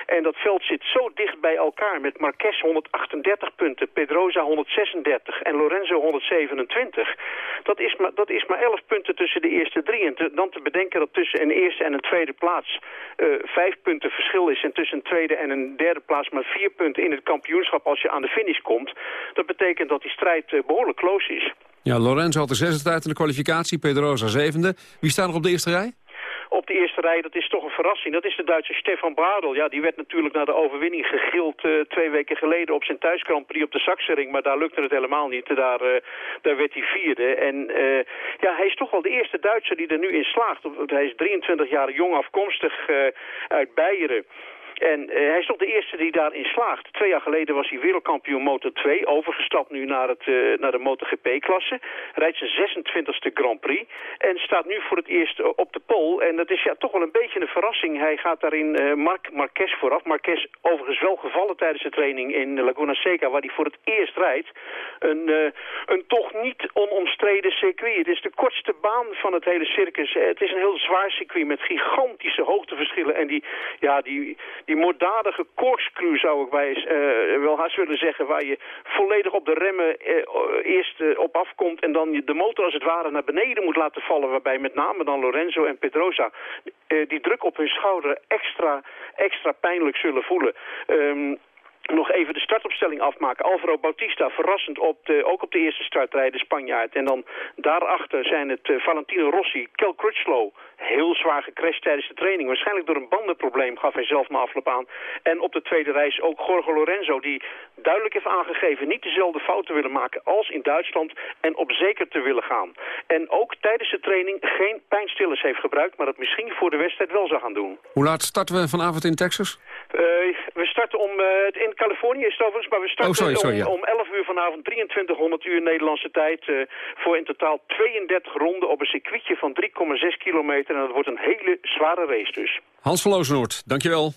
En dat veld zit zo dicht bij elkaar met Marquez 138 punten, Pedrosa 136 en Lorenzo 127. Dat is maar, dat is maar 11 punten tussen de eerste drie. En dan te bedenken dat tussen een eerste en een tweede plaats uh, vijf punten verschil is. En tussen een tweede en een derde plaats maar vier punten in het kampioenschap als je aan de finish komt. Dat betekent dat die strijd uh, behoorlijk close is. Ja, Lorenzo had de zesde tijd in de kwalificatie, Pedrosa zevende. Wie staat nog op de eerste rij? op de eerste rij, dat is toch een verrassing. Dat is de Duitse Stefan Bradel. Ja, die werd natuurlijk na de overwinning gegild uh, twee weken geleden op zijn thuis Grand Prix op de Saxering. Maar daar lukte het helemaal niet. Daar, uh, daar werd hij vierde. En uh, ja, hij is toch wel de eerste Duitser die er nu in slaagt. Hij is 23 jaar jong afkomstig uit Beieren. En uh, hij is toch de eerste die daarin slaagt. Twee jaar geleden was hij wereldkampioen Moto 2. Overgestapt nu naar, het, uh, naar de MotoGP-klasse. Rijdt zijn 26e Grand Prix. En staat nu voor het eerst uh, op de pol. En dat is ja, toch wel een beetje een verrassing. Hij gaat daarin Marc Marquez vooraf. Marquez overigens wel gevallen tijdens de training in Laguna Seca. Waar hij voor het eerst rijdt. Een, een toch niet onomstreden circuit. Het is de kortste baan van het hele circus. Het is een heel zwaar circuit met gigantische hoogteverschillen. En die, ja, die, die moorddadige corkscrew zou ik bij, uh, wel haast willen zeggen... waar je volledig op de remmen uh, eerst uh, op afkomt... en dan de motor als het ware naar beneden moet laten vallen... waarbij met name dan Lorenzo en Pedrosa die druk op hun schouder extra, extra pijnlijk zullen voelen... Um, nog even de startopstelling afmaken. Alvaro Bautista verrassend op de, ook op de eerste startrij, de Spanjaard. En dan daarachter zijn het uh, Valentino Rossi, Kel Crutchlow. Heel zwaar gecrashed tijdens de training. Waarschijnlijk door een bandenprobleem gaf hij zelf maar afloop aan. En op de tweede reis ook Jorge Lorenzo die duidelijk heeft aangegeven... niet dezelfde fouten willen maken als in Duitsland en op zeker te willen gaan. En ook tijdens de training geen pijnstillers heeft gebruikt... maar dat misschien voor de wedstrijd wel zou gaan doen. Hoe laat starten we vanavond in Texas? Uh, we starten om... Uh, in Californië is het overigens, maar we starten oh, sorry, sorry, om, ja. om 11 uur vanavond 2300 uur Nederlandse tijd... Uh, voor in totaal 32 ronden op een circuitje van 3,6 kilometer. En dat wordt een hele zware race dus. Hans van Loosenoord, dankjewel.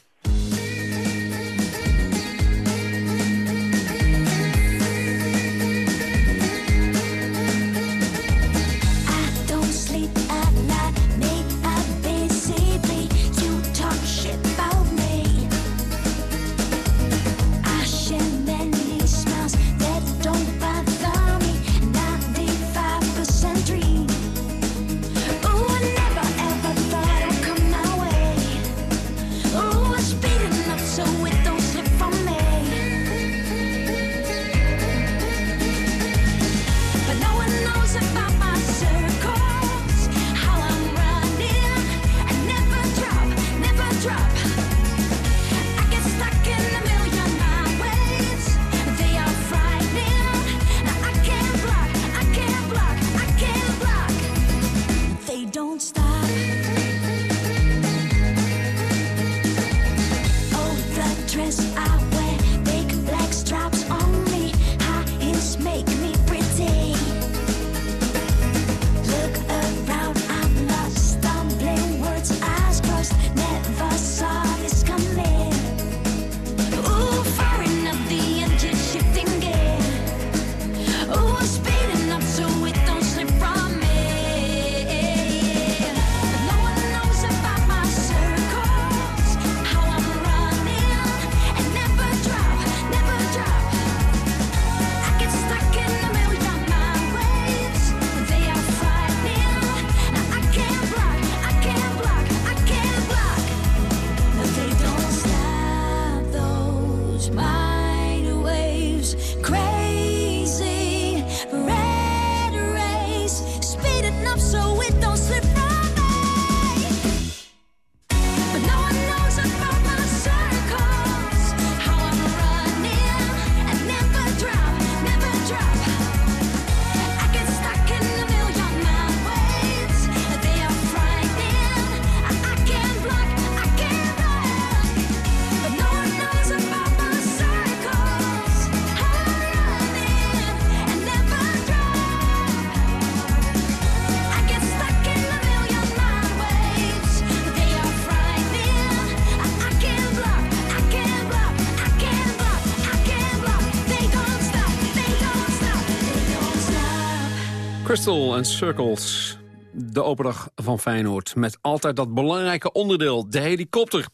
Crystal Circles. De open dag van Feyenoord. Met altijd dat belangrijke onderdeel, de helikopter.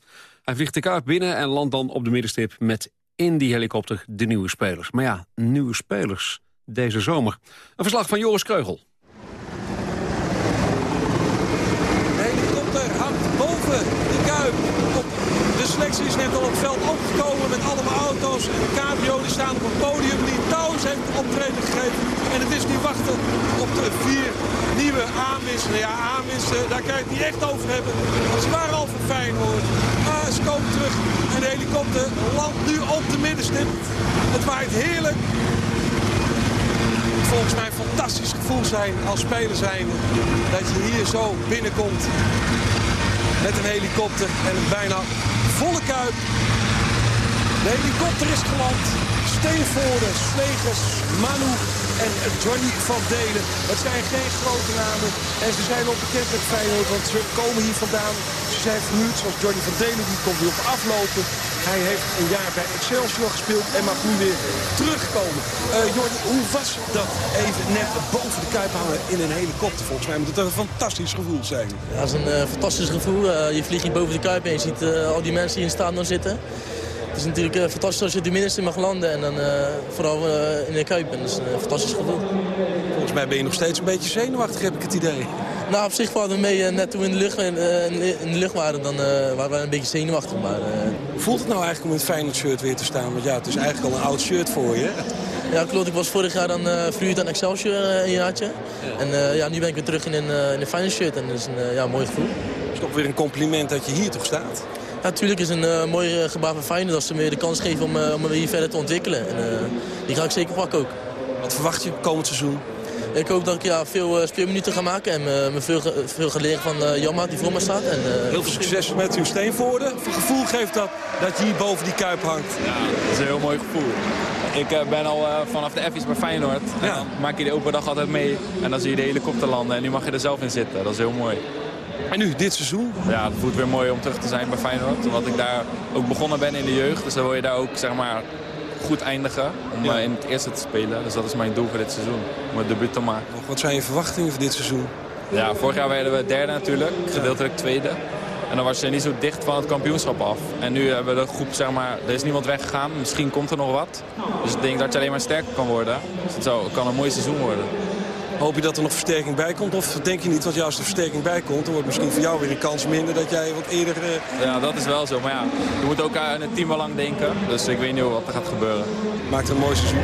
Hij vliegt de kaart binnen en landt dan op de middenstip... met in die helikopter de nieuwe spelers. Maar ja, nieuwe spelers deze zomer. Een verslag van Joris Kreugel. De helikopter hangt boven de Kuip. Op de selectie is net al op het veld opgekomen met allemaal auto's. En de cabrio staan op een podium die Touwens heeft optreden gegeven. En het is nu wachten op de vier nieuwe aanwisselen. Ja, aanwisselen, daar kan je het niet echt over hebben. Want ze waren al voor Feyenoord. Maar ze komen terug en de helikopter landt nu op de middenstip. Het waait heerlijk. Volgens mij een fantastisch gevoel zijn als speler zijn. Dat je hier zo binnenkomt met een helikopter en een bijna volle kuip. De helikopter is geland. Steenvoorde, Slegers, Manu en Johnny van Delen. Het zijn geen grote namen en ze zijn ook bekend met Feyenoord, want ze komen hier vandaan. Ze zijn verhuurd, zoals Johnny van Delen, die komt weer op aflopen. Hij heeft een jaar bij Excelsior gespeeld en mag nu weer terugkomen. Uh, Jordi, hoe was dat even net boven de kuip hangen in een helikopter? Volgens mij moet het een fantastisch gevoel zijn. Ja, dat is een uh, fantastisch gevoel. Uh, je vliegt hier boven de kuip en je ziet al die mensen die in het stadion zitten. Het is natuurlijk fantastisch als je de middenste mag landen en dan uh, vooral uh, in de Kuip. En dat is een fantastisch gevoel. Volgens mij ben je nog steeds een beetje zenuwachtig, heb ik het idee. Nou, op zich waren we mee net toen we in de lucht, in de lucht waren, dan waren we een beetje zenuwachtig. Maar, Hoe voelt het nou eigenlijk om in het Feyenoord shirt weer te staan? Want ja, het is eigenlijk al een oud shirt voor je. Ja, klopt. Ik was vorig jaar dan uh, verhuurd aan Excelsior een jaartje. Ja. En ja, nu ben ik weer terug in een, in een Feyenoord shirt en dat is een ja, mooi gevoel. Het is toch weer een compliment dat je hier toch staat? Ja, natuurlijk is het een uh, mooi uh, gebaar van Feyenoord als ze me de kans geven om, uh, om me hier verder te ontwikkelen. En, die ga ik zeker pakken ook. Wat verwacht je komend seizoen? Ik hoop dat ik ja, veel speelminuten ga maken en me veel, veel ga leren van Jamma die voor me staat. En, heel veel succes met uw Steenvoorde. Wat gevoel geeft dat dat je hier boven die kuip hangt? Ja, dat is een heel mooi gevoel. Ik ben al vanaf de F's bij Feyenoord. En dan maak je de open dag altijd mee. En dan zie je de helikopter landen en nu mag je er zelf in zitten. Dat is heel mooi. En nu, dit seizoen? Ja, het voelt weer mooi om terug te zijn bij Feyenoord. Omdat ik daar ook begonnen ben in de jeugd. Dus dan wil je daar ook zeg maar, goed eindigen om ja. in het eerste te spelen. Dus dat is mijn doel voor dit seizoen. Om het debuut te maken. Wat zijn je verwachtingen voor dit seizoen? Ja, vorig jaar werden we derde natuurlijk. Gedeeltelijk tweede. En dan was je niet zo dicht van het kampioenschap af. En nu hebben we de groep, zeg maar, er is niemand weggegaan. Misschien komt er nog wat. Dus ik denk dat je alleen maar sterker kan worden. Dus het, zou, het kan een mooi seizoen worden. Hoop je dat er nog versterking bij komt? Of denk je niet, want juist als er versterking bij komt... dan wordt misschien voor jou weer een kans minder dat jij wat eerder... Uh... Ja, dat is wel zo. Maar ja, je moet ook aan het team lang denken. Dus ik weet niet wat er gaat gebeuren. Maakt een mooi seizoen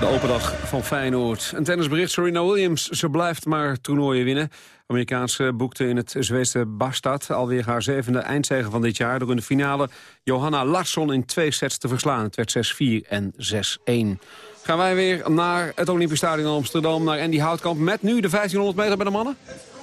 De open dag van Feyenoord. Een tennisbericht, Serena Williams. Ze blijft maar toernooien winnen. Amerikaanse boekte in het Zweedse Bastad alweer haar zevende eindzege van dit jaar... door in de finale Johanna Larsson in twee sets te verslaan. Het werd 6-4 en 6-1 gaan wij weer naar het Olympisch Stadion Amsterdam, naar Andy Houtkamp... met nu de 1500 meter bij de mannen?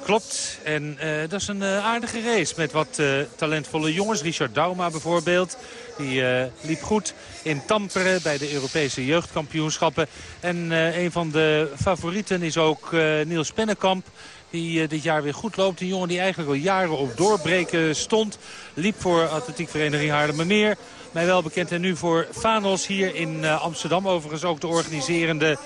Klopt. En uh, dat is een uh, aardige race met wat uh, talentvolle jongens. Richard Dauma bijvoorbeeld. Die liep goed in Tampere bij de Europese jeugdkampioenschappen. En een van de favorieten is ook Niels Pennekamp die dit jaar weer goed loopt. Een jongen die eigenlijk al jaren op doorbreken stond. Liep voor atletiekvereniging Haarlemmermeer. Mij wel bekend en nu voor Fanos hier in uh, Amsterdam. Overigens ook de organiserende,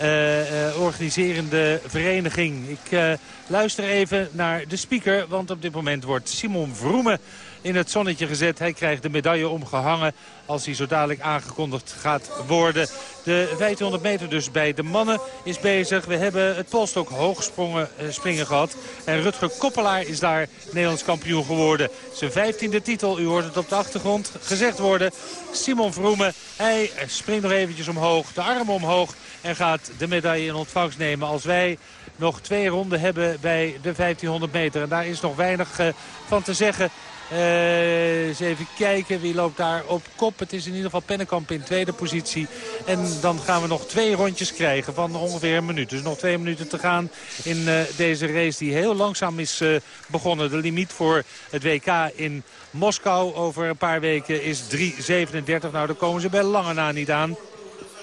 uh, uh, organiserende vereniging. Ik luister even naar de speaker, want op dit moment wordt Simon Vroemen in het zonnetje gezet. Hij krijgt de medaille omgehangen als hij zo dadelijk aangekondigd gaat worden. De 1500 meter dus bij de mannen is bezig. We hebben het polstok hoogspringen springen gehad. En Rutger Koppelaar is daar Nederlands kampioen geworden. Zijn vijftiende titel, u hoort het op de achtergrond gezegd worden. Simon Vroemen, hij springt nog eventjes omhoog, de arm omhoog... en gaat de medaille in ontvangst nemen als wij nog twee ronden hebben bij de 1500 meter. En daar is nog weinig uh, van te zeggen. Uh, eens even kijken, wie loopt daar op kop. Het is in ieder geval Pennekamp in tweede positie. En dan gaan we nog twee rondjes krijgen van ongeveer een minuut. Dus nog twee minuten te gaan in uh, deze race die heel langzaam is uh, begonnen. De limiet voor het WK in Moskou over een paar weken is 3.37. Nou, daar komen ze bij lange na niet aan.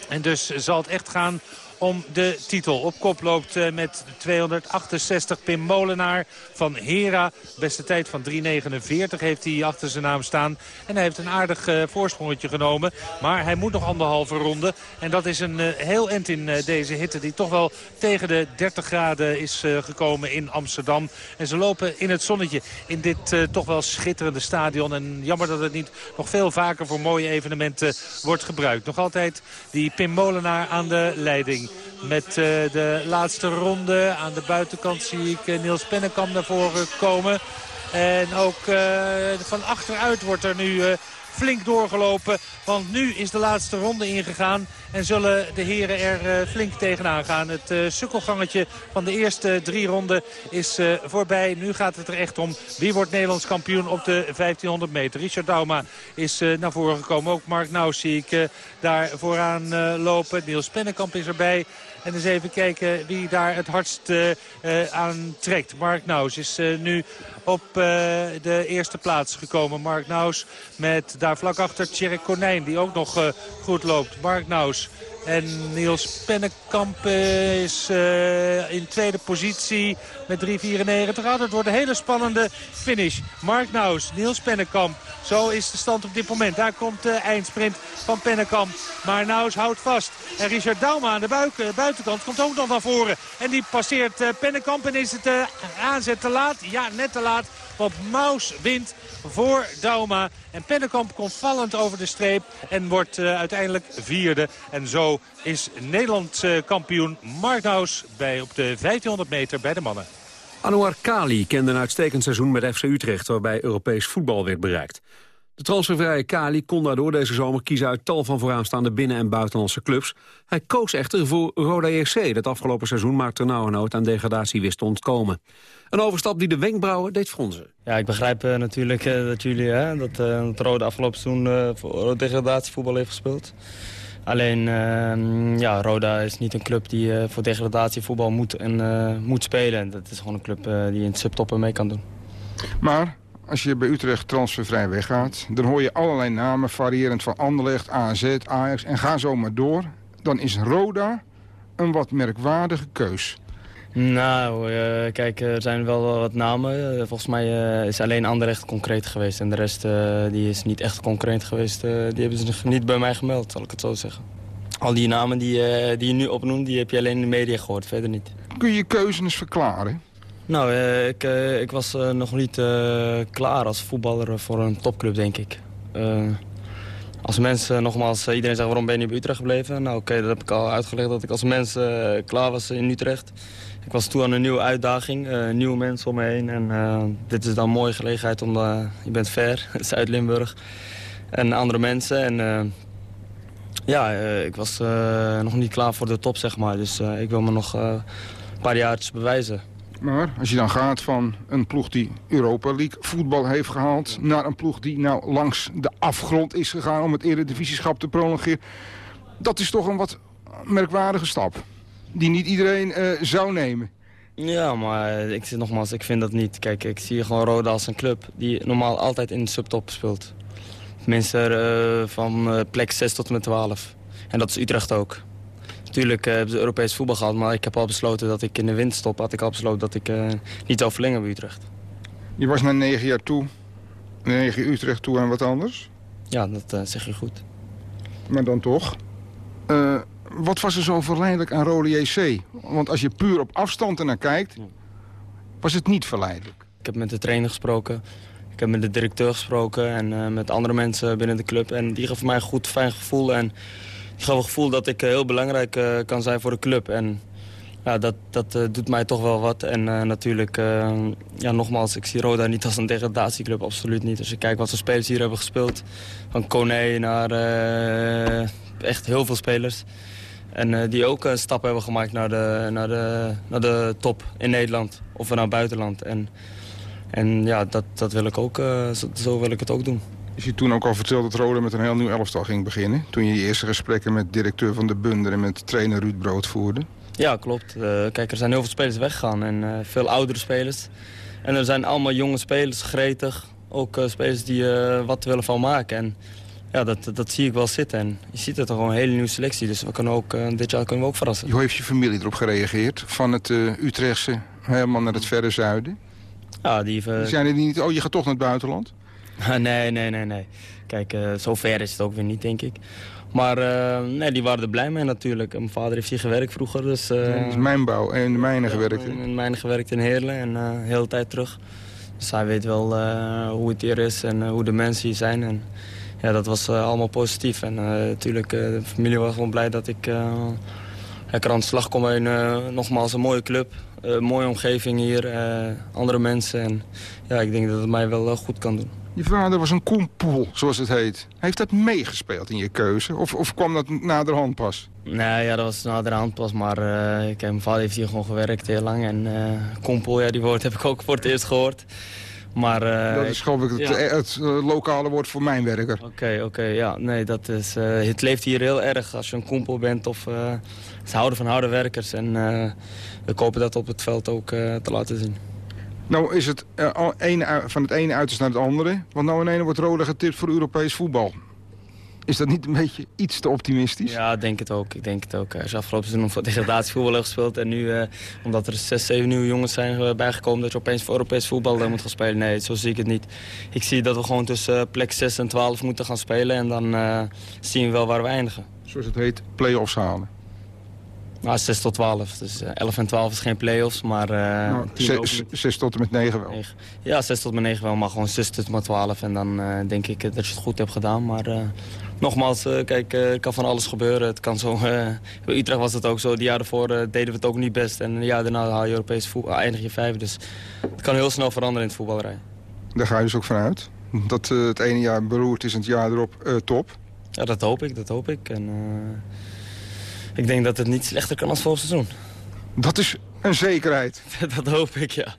En dus zal het echt gaan om de titel. Op kop loopt uh, met 268 Pim Molenaar van Hera. Beste tijd van 3.49 heeft hij achter zijn naam staan. En hij heeft een aardig uh, voorsprongetje genomen. Maar hij moet nog anderhalve ronde. En dat is een uh, heel end in deze hitte die toch wel tegen de 30 graden is gekomen in Amsterdam. En ze lopen in het zonnetje in dit toch wel schitterende stadion. En jammer dat het niet nog veel vaker voor mooie evenementen wordt gebruikt. Nog altijd die Pim Molenaar aan de leiding. Met uh, de laatste ronde aan de buitenkant zie ik uh, Niels Pennekamp naar voren komen. En ook uh, van achteruit wordt er nu flink doorgelopen. Want nu is de laatste ronde ingegaan. En zullen de heren er uh, flink tegenaan gaan. Het uh, sukkelgangetje van de eerste drie ronden is uh, voorbij. Nu gaat het er echt om wie wordt Nederlands kampioen op de 1500 meter. Richard Dauma is naar voren gekomen. Ook Mark Naus zie ik daar vooraan lopen. Niels Pennekamp is erbij. En eens even kijken wie daar het hardst uh, aan trekt. Mark Naus is uh, nu op de eerste plaats gekomen. Mark Naus met daar vlak achter Tjerk Konijn die ook nog goed loopt. Mark Naus en Niels Pennekamp is uh, in tweede positie met 3.94. Oh, dat wordt een hele spannende finish. Mark Naus, Niels Pennekamp. Zo is de stand op dit moment. Daar komt de eindsprint van Pennekamp. Maar Naus houdt vast. En Richard Dauma aan de buik, buitenkant komt ook nog naar voren. En die passeert uh, Pennekamp en is het uh, aanzet te laat? Ja, net te laat. Want Maus wint voor Dauma. En Pennekamp komt vallend over de streep en wordt uh, uiteindelijk vierde. En zo is Nederland uh, kampioen Mark Naus bij op de 1500 meter bij de mannen. Anouar Kali kende een uitstekend seizoen met FC Utrecht... waarbij Europees voetbal werd bereikt. De transfervrije Kali kon daardoor deze zomer kiezen uit tal van vooraanstaande binnen- en buitenlandse clubs. Hij koos echter voor Roda JC, dat afgelopen seizoen maar ternauwernood aan degradatie wist te ontkomen. Een overstap die de wenkbrauwen deed fronsen. Ja, ik begrijp uh, natuurlijk uh, dat jullie, hè, dat, uh, dat Roda afgelopen seizoen voor degradatievoetbal heeft gespeeld. Alleen, ehm, ja, Roda is niet een club die voor degradatievoetbal moet, en, moet spelen. Dat is gewoon een club die in het subtoppen mee kan doen. Maar als je bij Utrecht transfervrij weggaat... dan hoor je allerlei namen, variërend van Anderlecht, AZ, Ajax... en ga zo maar door. Dan is Roda een wat merkwaardige keus. Nou, uh, kijk, er zijn wel wat namen. Uh, volgens mij uh, is alleen Anderlecht concreet geweest. En de rest die is niet echt concreet geweest. die hebben ze niet bij mij gemeld, zal ik het zo zeggen. Al die namen die, die je nu opnoemt, die heb je alleen in de media gehoord, verder niet. Kun je je keuze eens verklaren? Nou, ik, ik was nog niet klaar als voetballer voor een topclub, denk ik. als mensen, nogmaals, iedereen zegt waarom ben je niet bij Utrecht gebleven? Nou oké, dat heb ik al uitgelegd dat ik als mens klaar was in Utrecht. Ik was toe aan een nieuwe uitdaging, nieuwe mensen om me heen. En dit is dan een mooie gelegenheid, uh, je bent ver, [LAUGHS] Zuid-Limburg. En andere mensen. En ja, ik was nog niet klaar voor de top, zeg maar. Dus ik wil me nog een paar jaartjes bewijzen. Maar als je dan gaat van een ploeg die Europa League voetbal heeft gehaald... naar een ploeg die nou langs de afgrond is gegaan om het eredivisieschap te prolongeren... dat is toch een wat merkwaardige stap die niet iedereen uh, zou nemen. Ja, maar ik, nogmaals, ik vind dat niet. Kijk, ik zie gewoon Roda als een club die normaal altijd in de subtop speelt. Tenminste uh, van uh, plek 6 tot en met 12. En dat is Utrecht ook. Natuurlijk hebben ze Europees voetbal gehad, maar ik heb al besloten dat ik in de winst stop. Had ik al besloten dat ik niet zou verlengen bij Utrecht. Je was na negen jaar toe, negen Utrecht toe en wat anders? Ja, dat zeg je goed. Maar dan toch? wat was er zo verleidelijk aan Rode JC? Want als je puur op afstand ernaar kijkt, was het niet verleidelijk. Ik heb met de trainer gesproken. Ik heb met de directeur gesproken en uh, met andere mensen binnen de club. En die gaven mij een goed, fijn gevoel. En die gaf een gevoel dat ik uh, heel belangrijk uh, kan zijn voor de club. En ja, dat, dat doet mij toch wel wat. En natuurlijk, ja, nogmaals, ik zie Roda niet als een degradatieclub, absoluut niet. Als je kijkt wat voor spelers hier hebben gespeeld. Van Kone naar echt heel veel spelers. En die ook een stap hebben gemaakt naar de, naar, de, naar de top in Nederland of naar buitenland. En, en ja, dat, dat wil ik ook, zo, wil ik het ook doen. Is je toen ook al verteld dat Rode met een heel nieuw elftal ging beginnen? Toen je je eerste gesprekken met directeur van de Bunder en met trainer Ruud Brood voerde? Ja, klopt. Uh, kijk, er zijn heel veel spelers weggegaan en veel oudere spelers. En er zijn allemaal jonge spelers, gretig. Ook spelers die wat willen van maken. En ja, dat, dat zie ik wel zitten. En je ziet het toch gewoon een hele nieuwe selectie. Dus we kunnen ook, eh, dit jaar kunnen we ook verrassen. Hoe heeft je familie erop gereageerd? Van het eh, Utrechtse helemaal naar het verre zuiden? Ja, die, eh, Zijn er niet... Oh, je gaat toch naar het buitenland? [LAUGHS] nee, nee, nee, nee. Kijk, eh, zo ver is het ook weer niet, denk ik. Maar eh, nee, die waren er blij mee natuurlijk. Mijn vader heeft hier gewerkt vroeger. Dus, eh, Ja, dus mijnbouw en de mijnen gewerkt. hè? in in mijnen gewerkt in Heerlen en eh, de hele tijd terug. Dus hij weet wel eh, hoe het hier is en eh, hoe de mensen hier zijn. En ja, dat was eh, allemaal positief. En eh, natuurlijk, eh, de familie was gewoon blij dat ik eh, lekker aan de slag kom eh, nogmaals een mooie club. Eh, mooie omgeving hier, eh, andere mensen. En ja, ik denk dat het mij wel eh, goed kan doen. Je vader was een kompoel, zoals het heet. Heeft dat meegespeeld in je keuze? Of, of kwam dat naderhand pas? Nee, ja, dat was naderhand pas. Maar kijk, mijn vader heeft hier gewoon gewerkt heel lang. En eh kompel, ja, die woord heb ik ook voor het eerst gehoord. Maar, dat is geloof ik het, ja. het lokale woord voor mijnwerker. Oké, oké, ja. Nee, dat is, het leeft hier heel erg als je een kompel bent of uh, ze houden van harde werkers. En uh, we kopen dat op het veld ook uh, te laten zien. Nou is het uh, ene, van het ene uiterste naar het andere. Want nou in ene wordt Roda getipt voor Europees voetbal. Is dat niet een beetje iets te optimistisch? Ja, ik denk het ook. Ik denk het ook. Als je afgelopen seizoen voor [LAUGHS] degradatievoetbal gespeeld... en nu, uh, omdat er zes, zeven nieuwe jongens zijn bijgekomen... dat je opeens voor Europees voetbal moet gaan spelen. Nee, zo zie ik het niet. Ik zie dat we gewoon tussen plek 6 en 12 moeten gaan spelen... en dan zien we wel waar we eindigen. Zoals het heet, play-offs halen. Nou, 6 tot 12. Dus uh, 11 en 12 is geen play-offs, maar... Uh, nou, 6, 6 tot en met 9 wel. 9. Ja, 6 tot met 9 wel, maar gewoon 6 tot en met 12. En dan uh, denk ik dat je het goed hebt gedaan. Maar uh, nogmaals, kijk, het kan van alles gebeuren. Het kan zo, eh, bij Utrecht was het ook zo. Die jaar ervoor deden we het ook niet best. En ja, daarna haal je Europees voetbal, eindig je vijf. Dus het kan heel snel veranderen in het voetballerij. Daar ga je dus ook vanuit? Dat het ene jaar beroerd is en het jaar erop top? Ja, dat hoop ik, dat hoop ik. En, ik denk dat het niet slechter kan als vorig seizoen. Dat is een zekerheid. [LAUGHS] dat hoop ik, ja.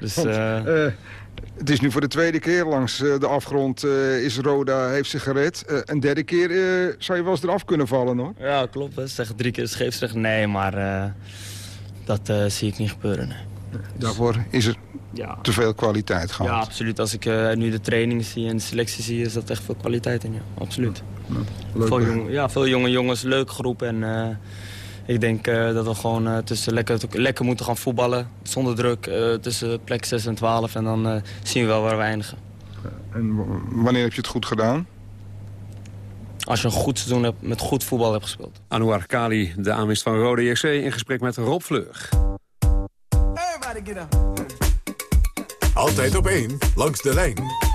Dus, Want, uh... Uh, het is nu voor de tweede keer langs uh, de afgrond is Roda heeft zich gered. een derde keer zou je wel eens eraf kunnen vallen, hoor. Ja, klopt. Hè. Zeg drie keer scheepsrecht. Nee, maar dat zie ik niet gebeuren. Nee. Daarvoor is er ja. te veel kwaliteit gehad. Ja, absoluut. Als ik nu de training zie en de selectie zie, is dat echt veel kwaliteit in. Ja, absoluut. Ja, veel, jong, ja, veel jonge jongens, leuk groep. En uh, ik denk uh, dat we gewoon uh, tussen lekker, lekker moeten gaan voetballen. Zonder druk, tussen plek 6 en 12. En dan zien we wel waar we eindigen. En wanneer heb je het goed gedaan? Als je een goed seizoen hebt, met goed voetbal hebt gespeeld. Anouar Kali, de aanwist van Rode JC, in gesprek met Rob Fleur. Altijd op één, langs de lijn.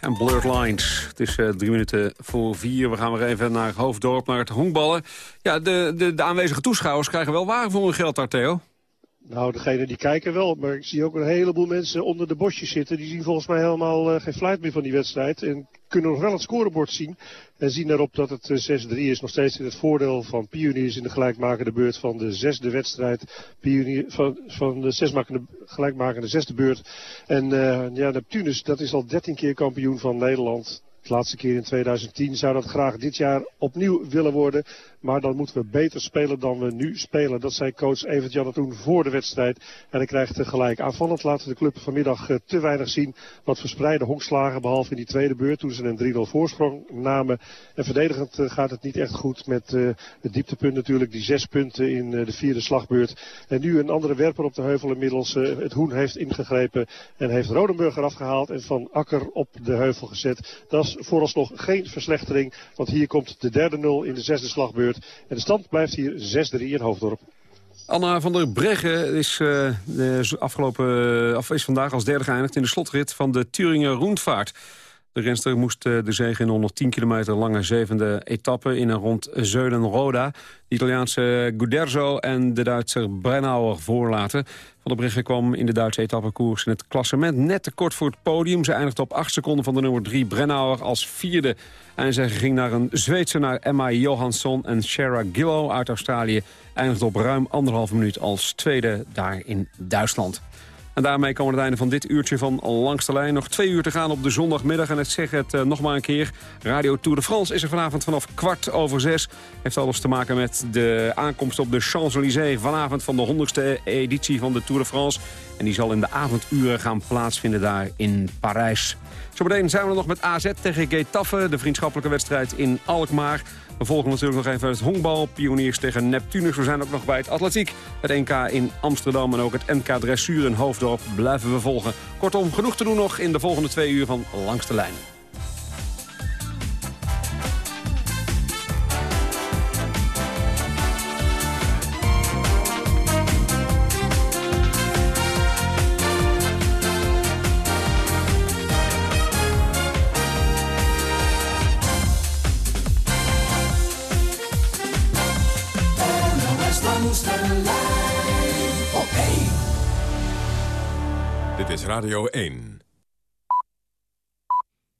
En Blurred Lines. Het is uh, drie minuten voor vier. We gaan weer even naar Hoofddorp, naar het honkballen. Ja, de, de, de aanwezige toeschouwers krijgen wel waar voor hun geld daar. Nou, degene die kijken wel, maar ik zie ook een heleboel mensen onder de bosjes zitten. Die zien volgens mij helemaal uh, geen fluit meer van die wedstrijd. En kunnen nog wel het scorebord zien. En zien daarop dat het 6-3 is. Nog steeds in het voordeel van Pioniers in de gelijkmakende beurt van de zesde wedstrijd. Pionier, van, van de zesmakende, gelijkmakende zesde beurt. En uh, ja, Neptunus, dat is al 13 keer kampioen van Nederland. De laatste keer in 2010 zou dat graag dit jaar opnieuw willen worden. Maar dan moeten we beter spelen dan we nu spelen. Dat zei coach Evert Janne toen voor de wedstrijd. En hij krijgt tegelijk aanvallend laten de club vanmiddag uh, te weinig zien. Wat verspreide honkslagen, behalve in die tweede beurt toen ze een 3-0 voorsprong namen. En verdedigend uh, gaat het niet echt goed met uh, het dieptepunt natuurlijk. Die zes punten in de vierde slagbeurt. En nu een andere werper op de heuvel inmiddels. het Hoen heeft ingegrepen en heeft Rodenburg eraf gehaald. En Van Akker op de heuvel gezet. Dat is vooralsnog geen verslechtering. Want hier komt de derde nul in de zesde slagbeurt. En de stand blijft hier 6-3 in Hoofddorp. Anna van der Breggen is, de afgelopen, of is vandaag als derde geëindigd in de slotrit van de Thüringer Rundvaart. De renster moest uh, de zege in 110 kilometer lange zevende etappe in en rond Zeulen-Roda. De Italiaanse Guderzo en de Duitser Brennauer voorlaten. Van der Breggen kwam in de Duitse etappekoers in het klassement net te kort voor het podium. Ze eindigde op 8 seconden van de nummer 3 Brennauer als vierde. En ze ging naar een Zweedse, naar Emma Johansson en Shara Gillo uit Australië. Eindigde op ruim anderhalve minuut als tweede daar in Duitsland. En daarmee komen we het einde van dit uurtje van Langs de Lijn. Nog twee uur te gaan op de zondagmiddag. En ik zeg het uh, nog maar een keer. Radio Tour de France is er vanavond vanaf kwart over zes. Heeft alles te maken met de aankomst op de Champs-Élysées. Vanavond van de 100ste editie van de Tour de France. En die zal in de avonduren gaan plaatsvinden daar in Parijs. Zometeen zijn we er nog met AZ tegen Getafe. De vriendschappelijke wedstrijd in Alkmaar. We volgen natuurlijk nog even het honkbal. Pioniers tegen Neptunus. We zijn ook nog bij het atletiek. Het NK in Amsterdam en ook het NK Dressuur in Hoofddorp blijven we volgen. Kortom, genoeg te doen nog in de volgende twee uur van Langs de Lijn. Radio 1.